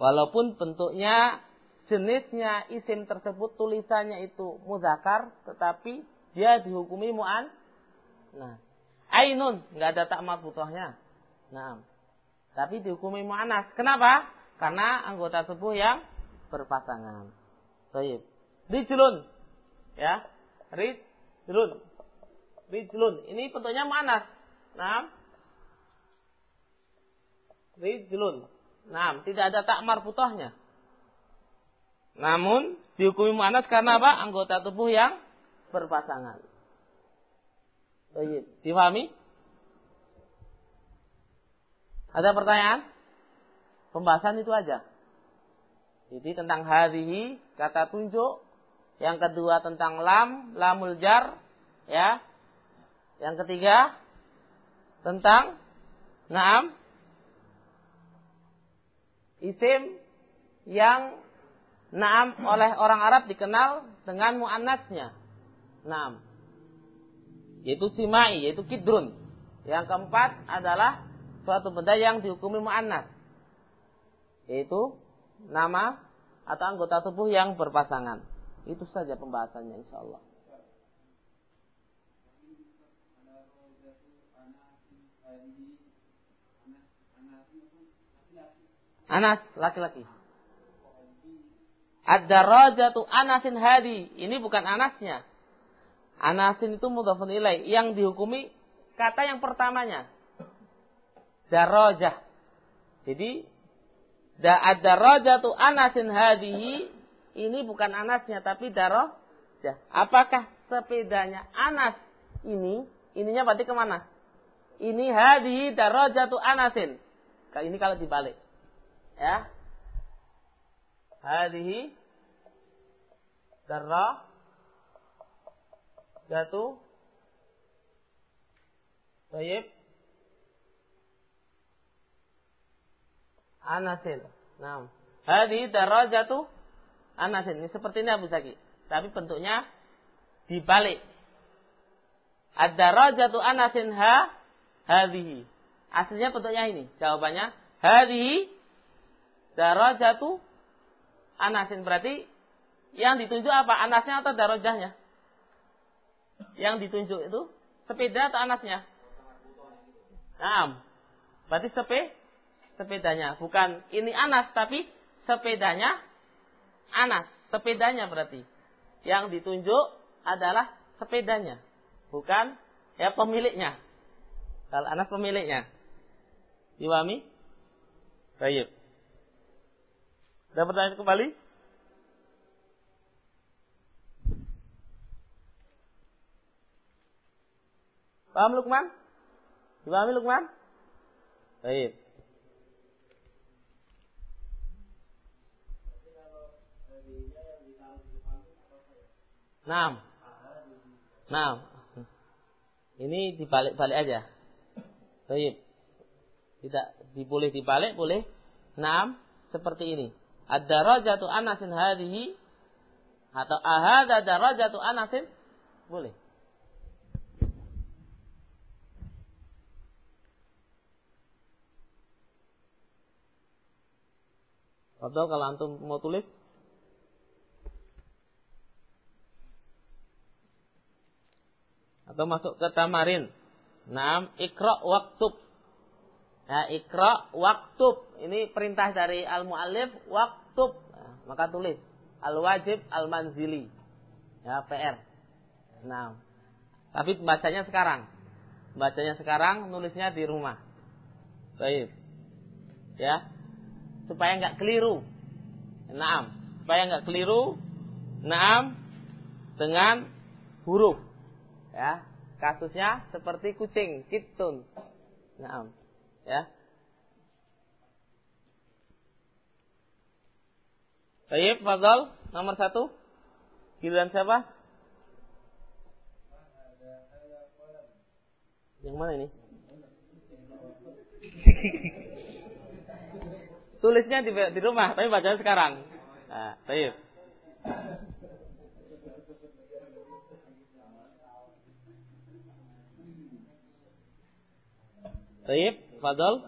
Walaupun bentuknya jenisnya isim tersebut tulisannya itu muzakar, tetapi dia dihukumi muan. Nah, ainun nggak ada tak marfutohnya. Nah, tapi dihukumi muannas. Kenapa? Karena anggota tubuh yang berpasangan. Baik. Rijlun. Ya. Rijlun. Rijlun. Ini bentuknya manas. Nah. Rijlun. Nah, tidak ada tak marfutohnya. Namun dihukumi manas karena apa? Anggota tubuh yang berpasangan. Difahami? Ada pertanyaan? Pembahasan itu aja. Jadi tentang hadhihi kata tunjuk, yang kedua tentang lam, lamul jar, ya. Yang ketiga tentang naam isim yang naam oleh orang Arab dikenal dengan muannasnya. Naam. Yaitu simai, yaitu kidrun. Yang keempat adalah suatu benda yang dihukumi muannas. Yaitu nama atau anggota tubuh yang berpasangan. Itu saja pembahasannya insya Allah. Anas laki-laki. Ad-darajatu Anasin hadi. Ini bukan Anasnya. Anasin itu mudhafun ilaih yang dihukumi kata yang pertamanya. Darajah. Jadi Da ad-darajatu Anasin hadihi ini bukan Anasnya tapi darajah. Apakah sepedanya Anas ini ininya berarti ke mana? Ini hadihi darajatu Anasin. Ini kalau dibalik. Ya. Hadihi darra jatuh Baik. Anasin. Nah, hadi darajatu Anasin. Ini seperti ini Abu Zaki. Tapi bentuknya dibalik. Ad-darajatu Anasin ha hadhihi. Aslinya bentuknya ini. Jawabannya hadhihi darajatu Anasin. Berarti yang ditunjuk apa? Anasnya atau darajahnya? Yang ditunjuk itu sepeda atau anasnya? Nah, berarti sepe sepedanya. Bukan ini Anas, tapi sepedanya Anas. Sepedanya berarti. Yang ditunjuk adalah sepedanya. Bukan ya pemiliknya. Kalau Anas pemiliknya. Iwami? Baik. Ada pertanyaan kembali? Paham Lukman? Dipahami Lukman? Baik. Nah. Nah. Ini dibalik-balik aja. Baik. Tidak diboleh dibalik, boleh. Naam, seperti ini. Ad-darajatu anasin hadhihi atau ahada darajatu anasin boleh. Atau kalau antum mau tulis atau masuk ke tamarin. Naam, ikra waktub. Nah, ikra waktub. Ini perintah dari al-muallif waktub. Nah, maka tulis al-wajib al-manzili. Ya, PR. Nah, tapi bacanya sekarang. Bacanya sekarang, nulisnya di rumah. Baik. Ya. Supaya nggak keliru. Naam. Supaya nggak keliru. Naam. Dengan huruf. Ya, kasusnya seperti kucing, kitun. Nah, ya. Baik, Fadal, nomor satu. Giliran siapa? Yang mana ini? (laughs) Tulisnya di, di rumah, tapi bacanya sekarang. Nah, baik. Baik, Fadol.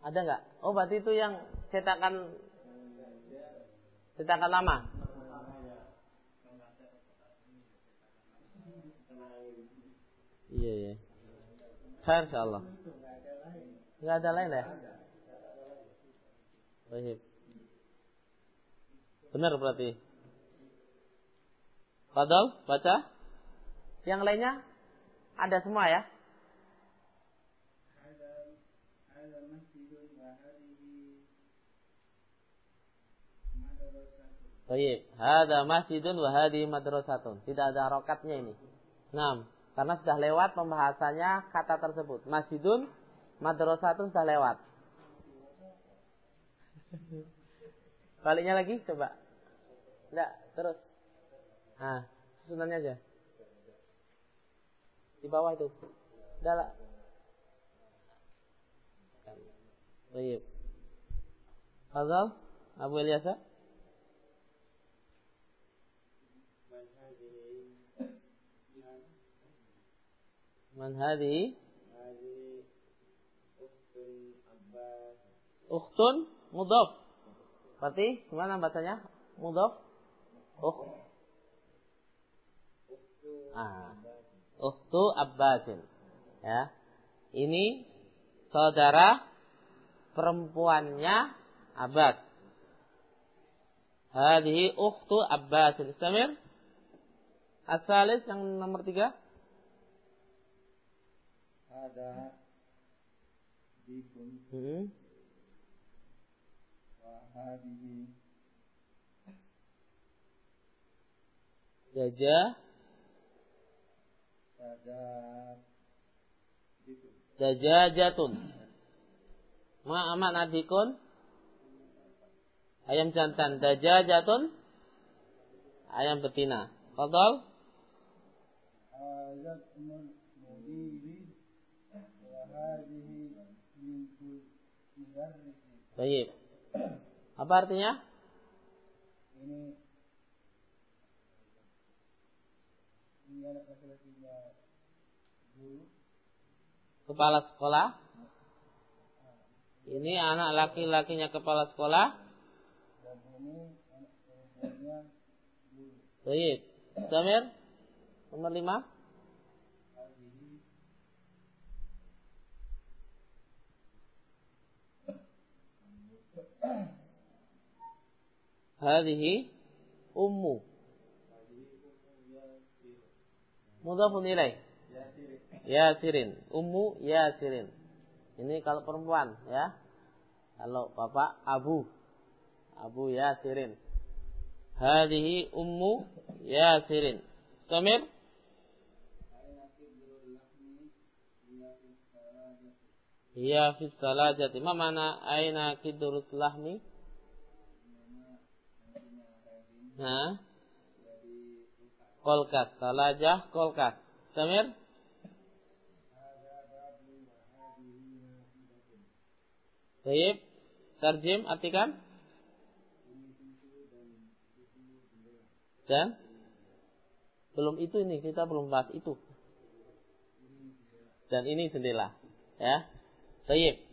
Ada nggak? Oh, berarti itu yang cetakan cetakan lama. Iya, iya. Khair insyaallah. Enggak ada lain ya? Baik. Benar berarti. Fadol, baca. Yang lainnya ada semua ya? Baik, hada masjidun wa hadi madrasatun. Tidak ada rokatnya ini. Nah, karena sudah lewat pembahasannya kata tersebut. Masjidun, madrasatun sudah lewat. Baliknya lagi coba. Tidak, terus. Nah, susunannya aja. Di bawah itu. Udah lah. Baik. Fadal, Abu Eliasa. Man hadhi? Ukhtun mudhaf. Berarti gimana bacanya? Mudhaf? Ukh. Ah. Ukhtu Abbasin. Ya. Ini saudara perempuannya Abbas. Hadhihi ukhtu Abbasin. Istamir. Asalis yang nomor tiga ada bikun hmm. wa hadihi Jaja Jajajatun Ma aman adikun? Ayam jantan. Dajajatun Ayam betina. Fadal ayat mudiri wa hadihi bintul mudarrisi Baik Apa artinya? ini ini anak laki-lakinya guru. Kepala sekolah? Ini anak laki-lakinya kepala sekolah? Dan ini anak perempuannya guru. Baik Samir Nomor lima hadihi Hadhihi Ummu Mudhafun ilaih Yasirin. Ummu Yasirin. Ini kalau perempuan ya. Kalau bapak Abu. Abu Yasirin. Hadihi Ummu Yasirin. Samir. Iya fi salajati. Ma mana aina kidurus lahmi? Nah. Kolkas. Salajah kolkas. Samir. Baik. Tarjim artikan. Dan belum itu ini kita belum bahas itu. Dan ini jendela, ya. Baik.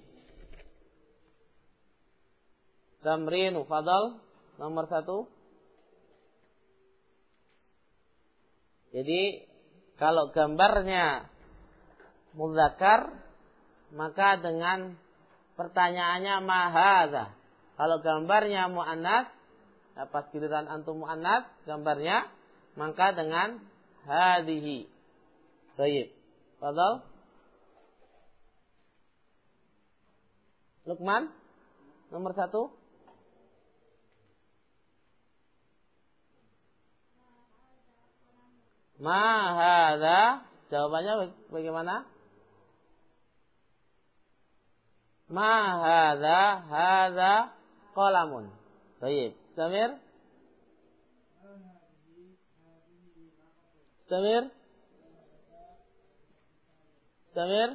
Tamrin fadal nomor satu. Jadi kalau gambarnya muzakkar maka dengan pertanyaannya mahadha. Kalau gambarnya muannas, ya pas giliran antum muannas gambarnya maka dengan hadhihi. Baik. Fadal. Lukman nomor satu. Ma hadza? Jawabannya bagaimana? Ma hadza? Hadza qalamun. Baik. Samir? Samir? Samir?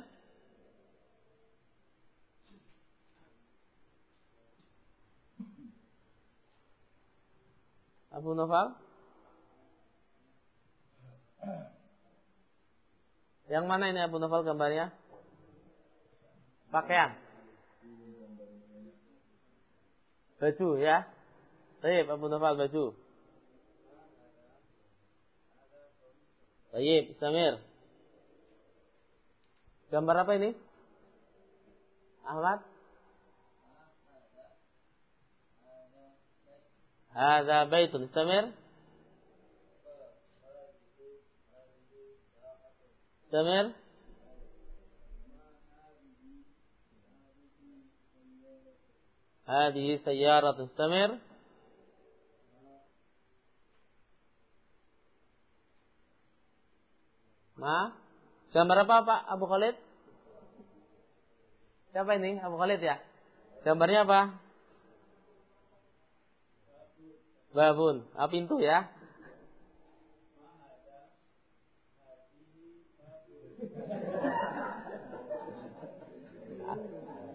Abu Nufal? Yang mana ini Abu Nufal gambarnya? Pakaian. Baju ya. Baik, Abu Nufal baju. Baik, Samir. Gambar apa ini? Ahmad? Hadza baitun. Istamir. Istamir. هذه سيارة Istamir Ma? Gambar apa Pak Abu Khalid? Siapa ini Abu Khalid ya? Gambarnya apa? Babun. Ah, pintu ya.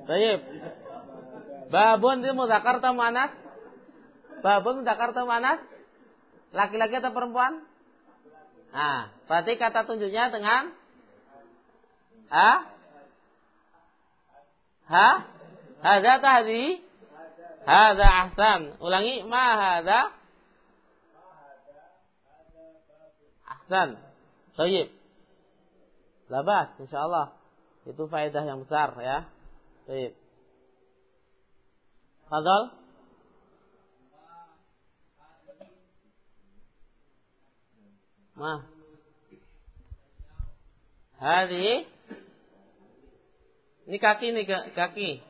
Baik. Babun itu mudakar atau? Babun mudakar atau? Laki-laki atau perempuan? Nah, berarti kata tunjuknya dengan ha? Ha? Hada tahdi? Hada ahsan. Ulangi, ma hada? Ahsan. Baik. Labas, insyaallah. Itu faedah yang besar ya. Baik. Fadal. Ma. Hadi. Ini kaki nih kaki.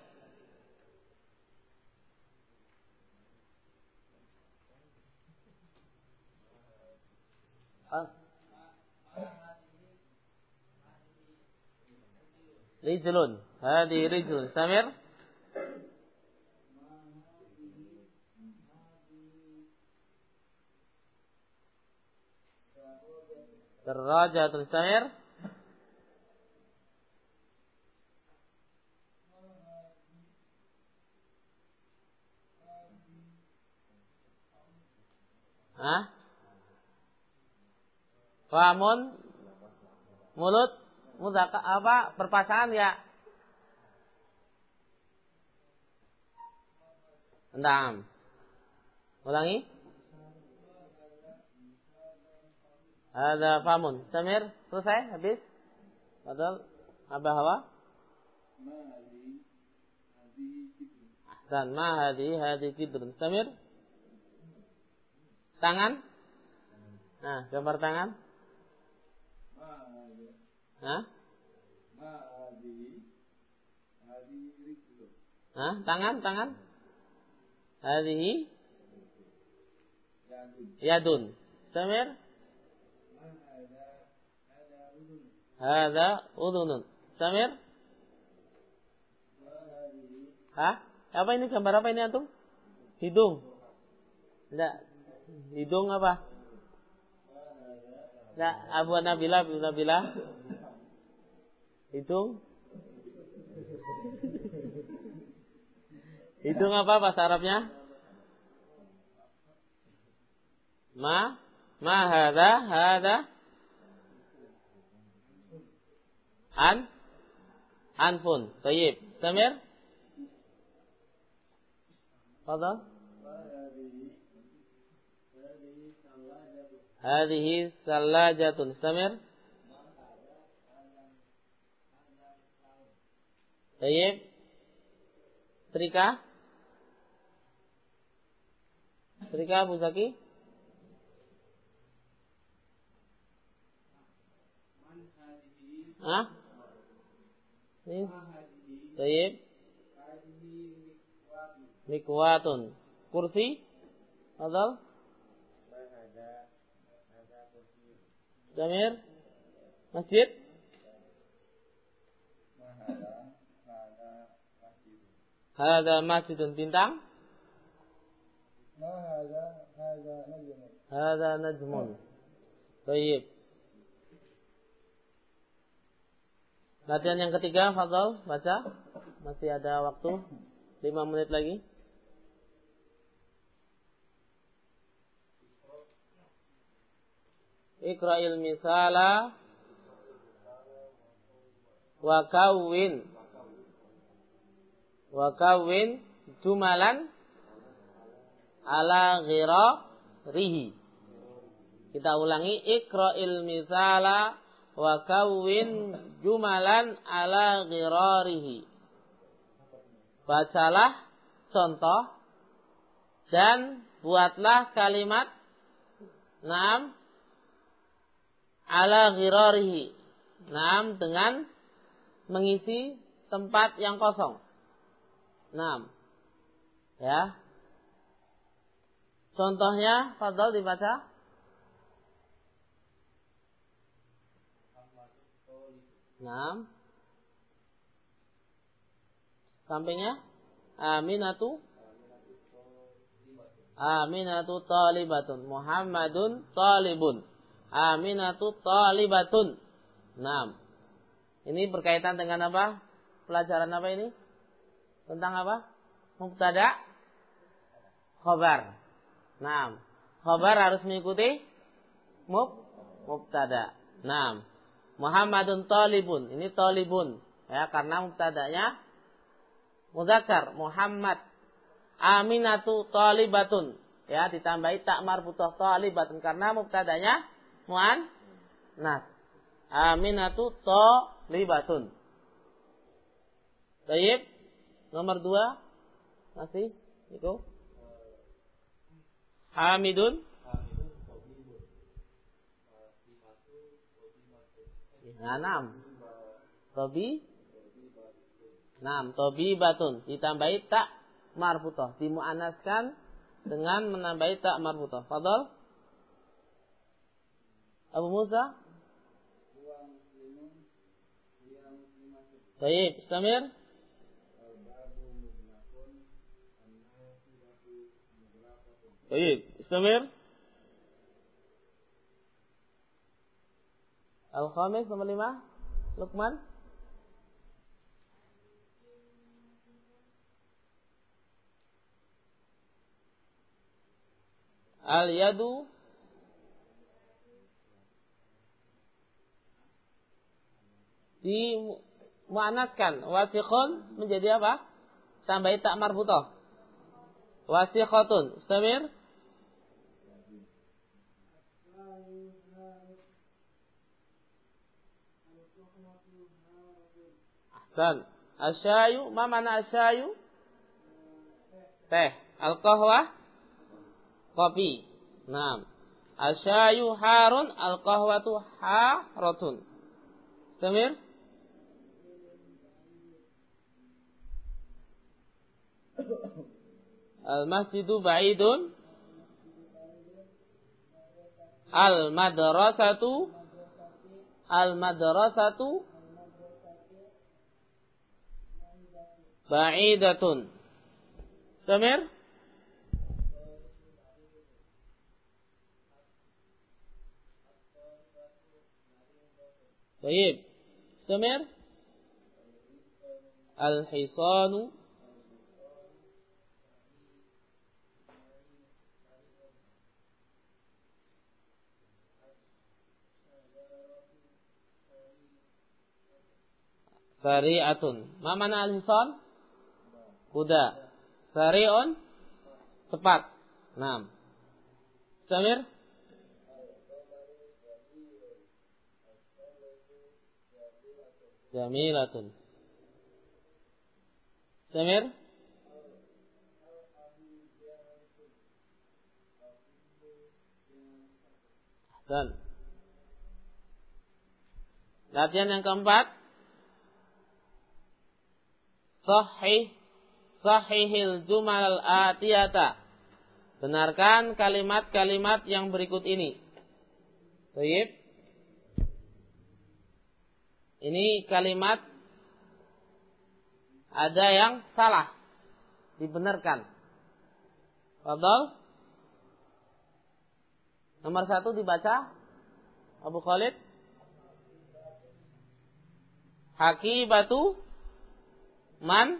Rijlun. Hadi rijlun. Samir. Darajatul Samir. Hah? Famun mulut mudaka apa perpasangan ya Enam. Ulangi. Ada famun. Samir, selesai habis? Padahal apa hawa? Dan ma hadi hadi kidrun. Samir? Tangan? Nah, gambar tangan? Hah? Hah? Tangan, tangan? Hadhihi yadun. Samir? Hada udunun. Samir? Hah? Apa ini gambar apa ini antum? Hidung. Enggak. Hidung apa? Enggak, Abu Nabila, Abu Nabila. Hidung. Hidung apa bahasa Arabnya? Ma, ma hada, hada. An, anfun. Tayyib. Samir? Fadal. Hadhihi salajatun. Samir? Tayyib. Setrika? Setrika Abu Zaki? Hah? Ini Tayyib. Mikwatun. Kursi? Atau? Samir? Masjid? Hada masjidun bintang? Hada najmun. Baik. Latihan yang ketiga, Fadal, baca. Masih ada waktu 5 menit lagi. Iqra'il misala wa kawin wa kawin jumalan ala rihi. Kita ulangi iqra'il misala wa kawin jumalan ala ghirarihi. Bacalah contoh dan buatlah kalimat Naam ala ghirarihi. Naam dengan mengisi tempat yang kosong. Naam. Ya. Contohnya, Fadal dibaca. Naam. Sampainya Aminatu Aminatu talibatun. Muhammadun talibun. Aminatu talibatun. Naam. Ini berkaitan dengan apa? Pelajaran apa ini? Tentang apa? Mubtada khobar. Naam. Khobar harus mengikuti mub mubtada. Naam. Muhammadun talibun. Ini talibun. Ya, karena mubtadanya muzakkar Muhammad Aminatu talibatun. Ya, ditambahi tak marbutoh talibatun karena mubtadanya muan nas. Aminatu talibatun. Baik. Nomor dua masih itu. Hamidun. Ya, enam. Tobi. Enam. Tobi batun. Ditambahi tak marbutoh dimuanaskan dengan menambahi tak marbutoh. Fadol. Abu Musa. Baik, Istamir. Baik, Istamir. Al-Khamis lima. Lukman. Al-yadu dimuanaskan menjadi apa? Tambahi tak marbutah. Wasiqatun. Istamir. Ahsan. Asyayu, ma mana asyayu? Teh. Al-qahwah? kopi. Nah, asyayu harun al qahwatu haratun. Samir? Al masjidu ba'idun. Al madrasatu بعيدة. سمر؟ طيب. سمر؟ الحصان. سريعة. ما معنى الحصان؟ Kuda. Sari'un cepat. Naam. Samir? Jamilatun. Samir? Dan latihan yang keempat sahih sahihil jumal atiyata benarkan kalimat-kalimat yang berikut ini Baik. Ini kalimat ada yang salah. Dibenarkan. Fadal. Nomor satu dibaca. Abu Khalid. Haki batu. Man.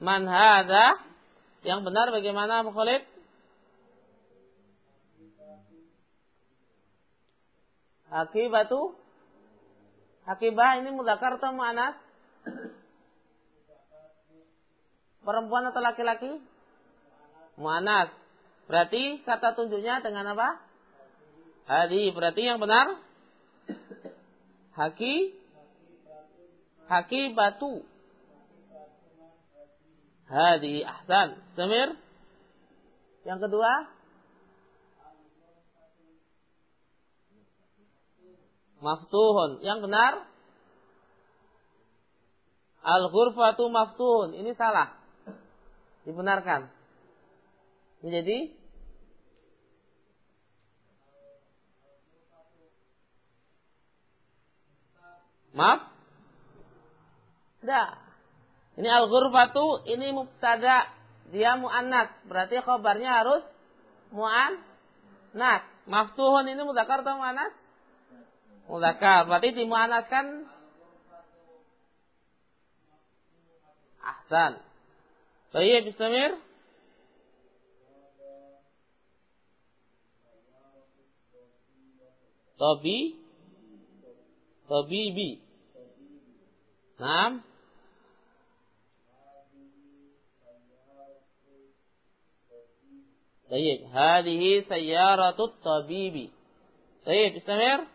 Man hada. Yang benar bagaimana Abu Khalid? Haki batu. Akibah ini mudakar atau mu'anas? Perempuan atau laki-laki? Mu'anas. Berarti kata tunjuknya dengan apa? Hadi. Berarti yang benar? Haki. Haki batu. Hadi. Ahsan. Semir. Yang kedua? maftuhun. Yang benar al-ghurfatu maftuhun. Ini salah. Dibenarkan. Menjadi Maaf, Tidak. Ini al-ghurfatu, ini mubtada. Dia mu'annas. Berarti khabarnya harus mu'annas. Maftuhun ini mudakar atau mu'annas? Mudakar. Berarti dimu'annaskan Ahsan. Baik, Bismillah. Tobi Tabibi. Naam. طيب هذه سيارة الطبيب طيب استمر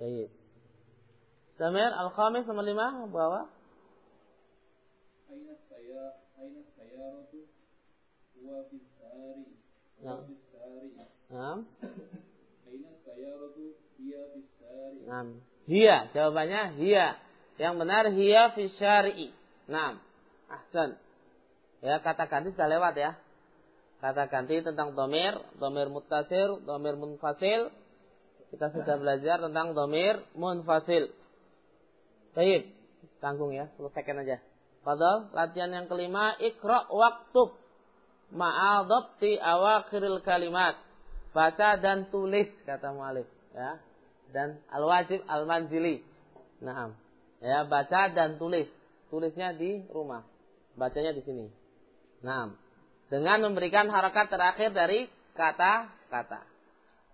طيب استمر الخامس nomor lima bawah أين السيارة أين السيارة هو في الساري نعم. هو في الساري Naam. أين السيارة هي في الساري Naam. Hiya, jawabannya hiya. Yang benar hiya fi syari'i. Naam. Ahsan. Ya, kata ganti sudah lewat ya. Kata ganti tentang domir, domir mutasir, domir munfasil. Kita sudah belajar tentang domir munfasil. Baik, tanggung ya, 10 second aja. Padahal latihan yang kelima, ikra waktub ma'adabti awakhiril kalimat. Baca dan tulis kata mualif ya. Dan al-wajib al-manzili. Naam. Ya, baca dan tulis. Tulisnya di rumah. Bacanya di sini. Naam. Dengan memberikan harakat terakhir dari kata-kata.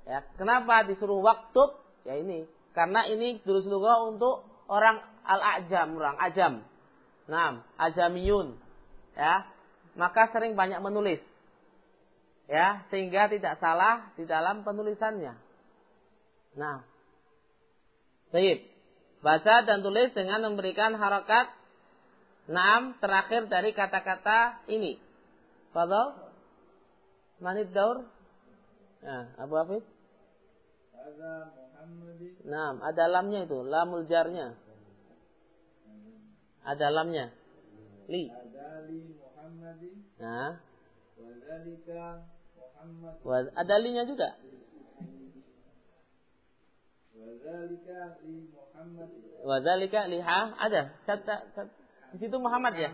Ya, kenapa disuruh waktu? Ya ini, karena ini durus lugah untuk orang al-ajam, orang ajam. Naam, ajamiyun. Ya, maka sering banyak menulis. Ya, sehingga tidak salah di dalam penulisannya. Nah, Baik. Baca dan tulis dengan memberikan harokat enam terakhir dari kata-kata ini. Fadol? Manit daur? Nah, Abu Hafiz? Nah, ada lamnya itu, lamul jarnya. Ada lamnya. Li. Nah. Ada linya juga. Wadalika liha ada kata, kata di situ Muhammad ya.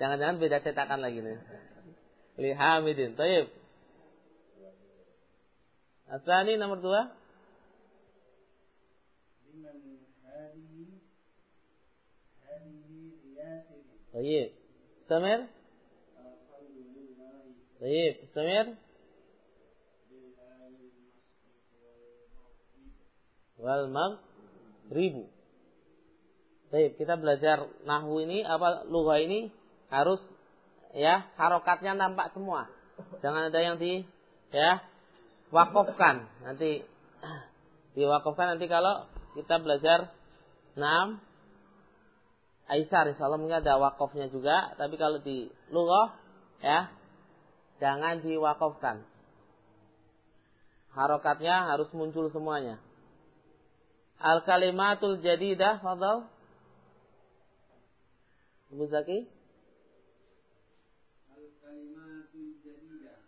Jangan-jangan beda cetakan lagi nih. Liha midin. Taib. Asani nomor dua. Taib. Samir. Taib. Samir. Wal ribu. Baik, kita belajar nahwu ini apa lugah ini harus ya harokatnya nampak semua. Jangan ada yang di ya wakofkan. Nanti (clears throat) diwakofkan nanti kalau kita belajar enam Aisyah insya Allah mungkin ada wakofnya juga. Tapi kalau di lugah ya jangan diwakofkan. Harokatnya harus muncul semuanya. Al-kalimatul jadidah, fadal. Ibu Zaki. Al-kalimatul jadidah.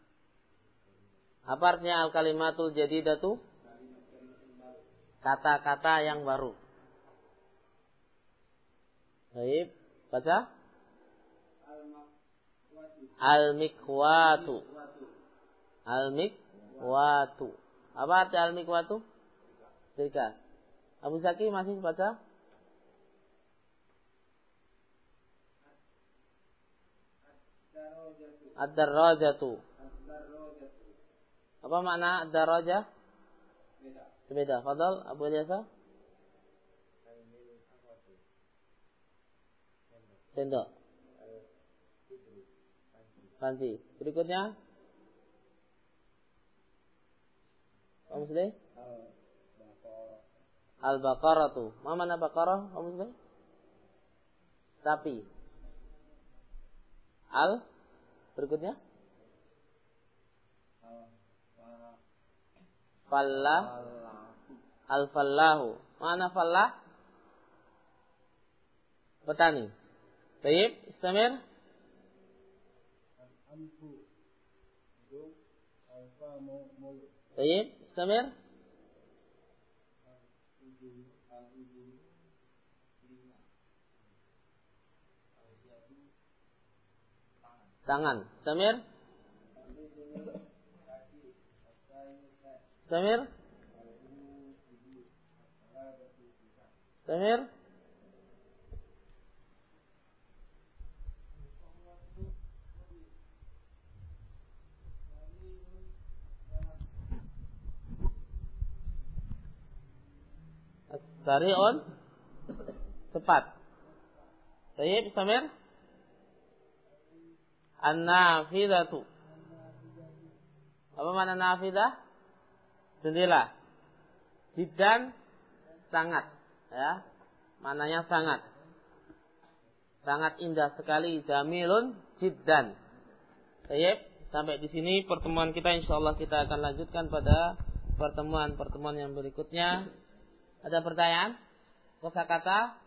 Apa artinya al-kalimatul jadidah tuh? Kata-kata yang baru. Baik, baca. Al-mikwatu. Al-mikwatu. Al Apa arti al-mikwatu? Serikat. Abu Zaki masih baca? Ad-darajatu. Apa makna ad-daraja? Sebeda. Fadal, Abu Yasa? Sendok. Panci. Berikutnya? Kamu sudah? Al-Baqarah tuh. Mama mana Baqarah? Kamu? Sapi. Al berikutnya? Fallah. Al-fallahu. Mana fallah? Petani. Baik, istamir. Baik, istamir. Tangan. Samir? Samir? Samir? Sari'un cepat. Baik, Samir? An-nafidatu. Apa mana nafidah? Jendela. Jiddan sangat, ya. Mananya sangat. Sangat indah sekali, jamilun jiddan. Baik, sampai di sini pertemuan kita insyaallah kita akan lanjutkan pada pertemuan-pertemuan yang berikutnya. Ada pertanyaan? Kosa kata?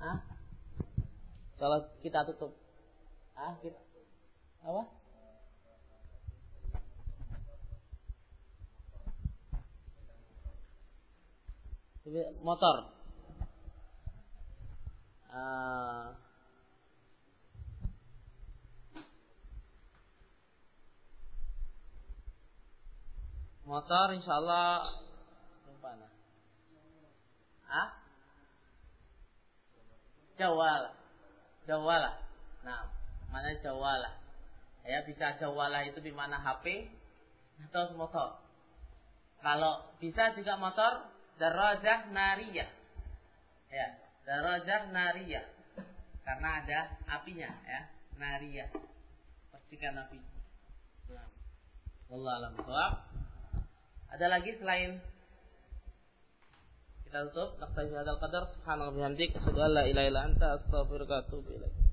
Hah? Kalau kita tutup. Ah, kita apa? Motor. Uh, motor insyaallah mana? Ah? Jawal. Jawala. Nah, mana jawala? Ya, bisa jawala itu di mana HP atau motor. Kalau bisa juga motor darajah nariyah. Ya, darajah nariyah. Karena ada apinya ya, nariyah. Percikan api. Nah. Wallah alam ada lagi selain kita tutup. Naktahi hadzal qadar. Subhanallah bihamdik. Asyhadu an la ilaha anta ilaik.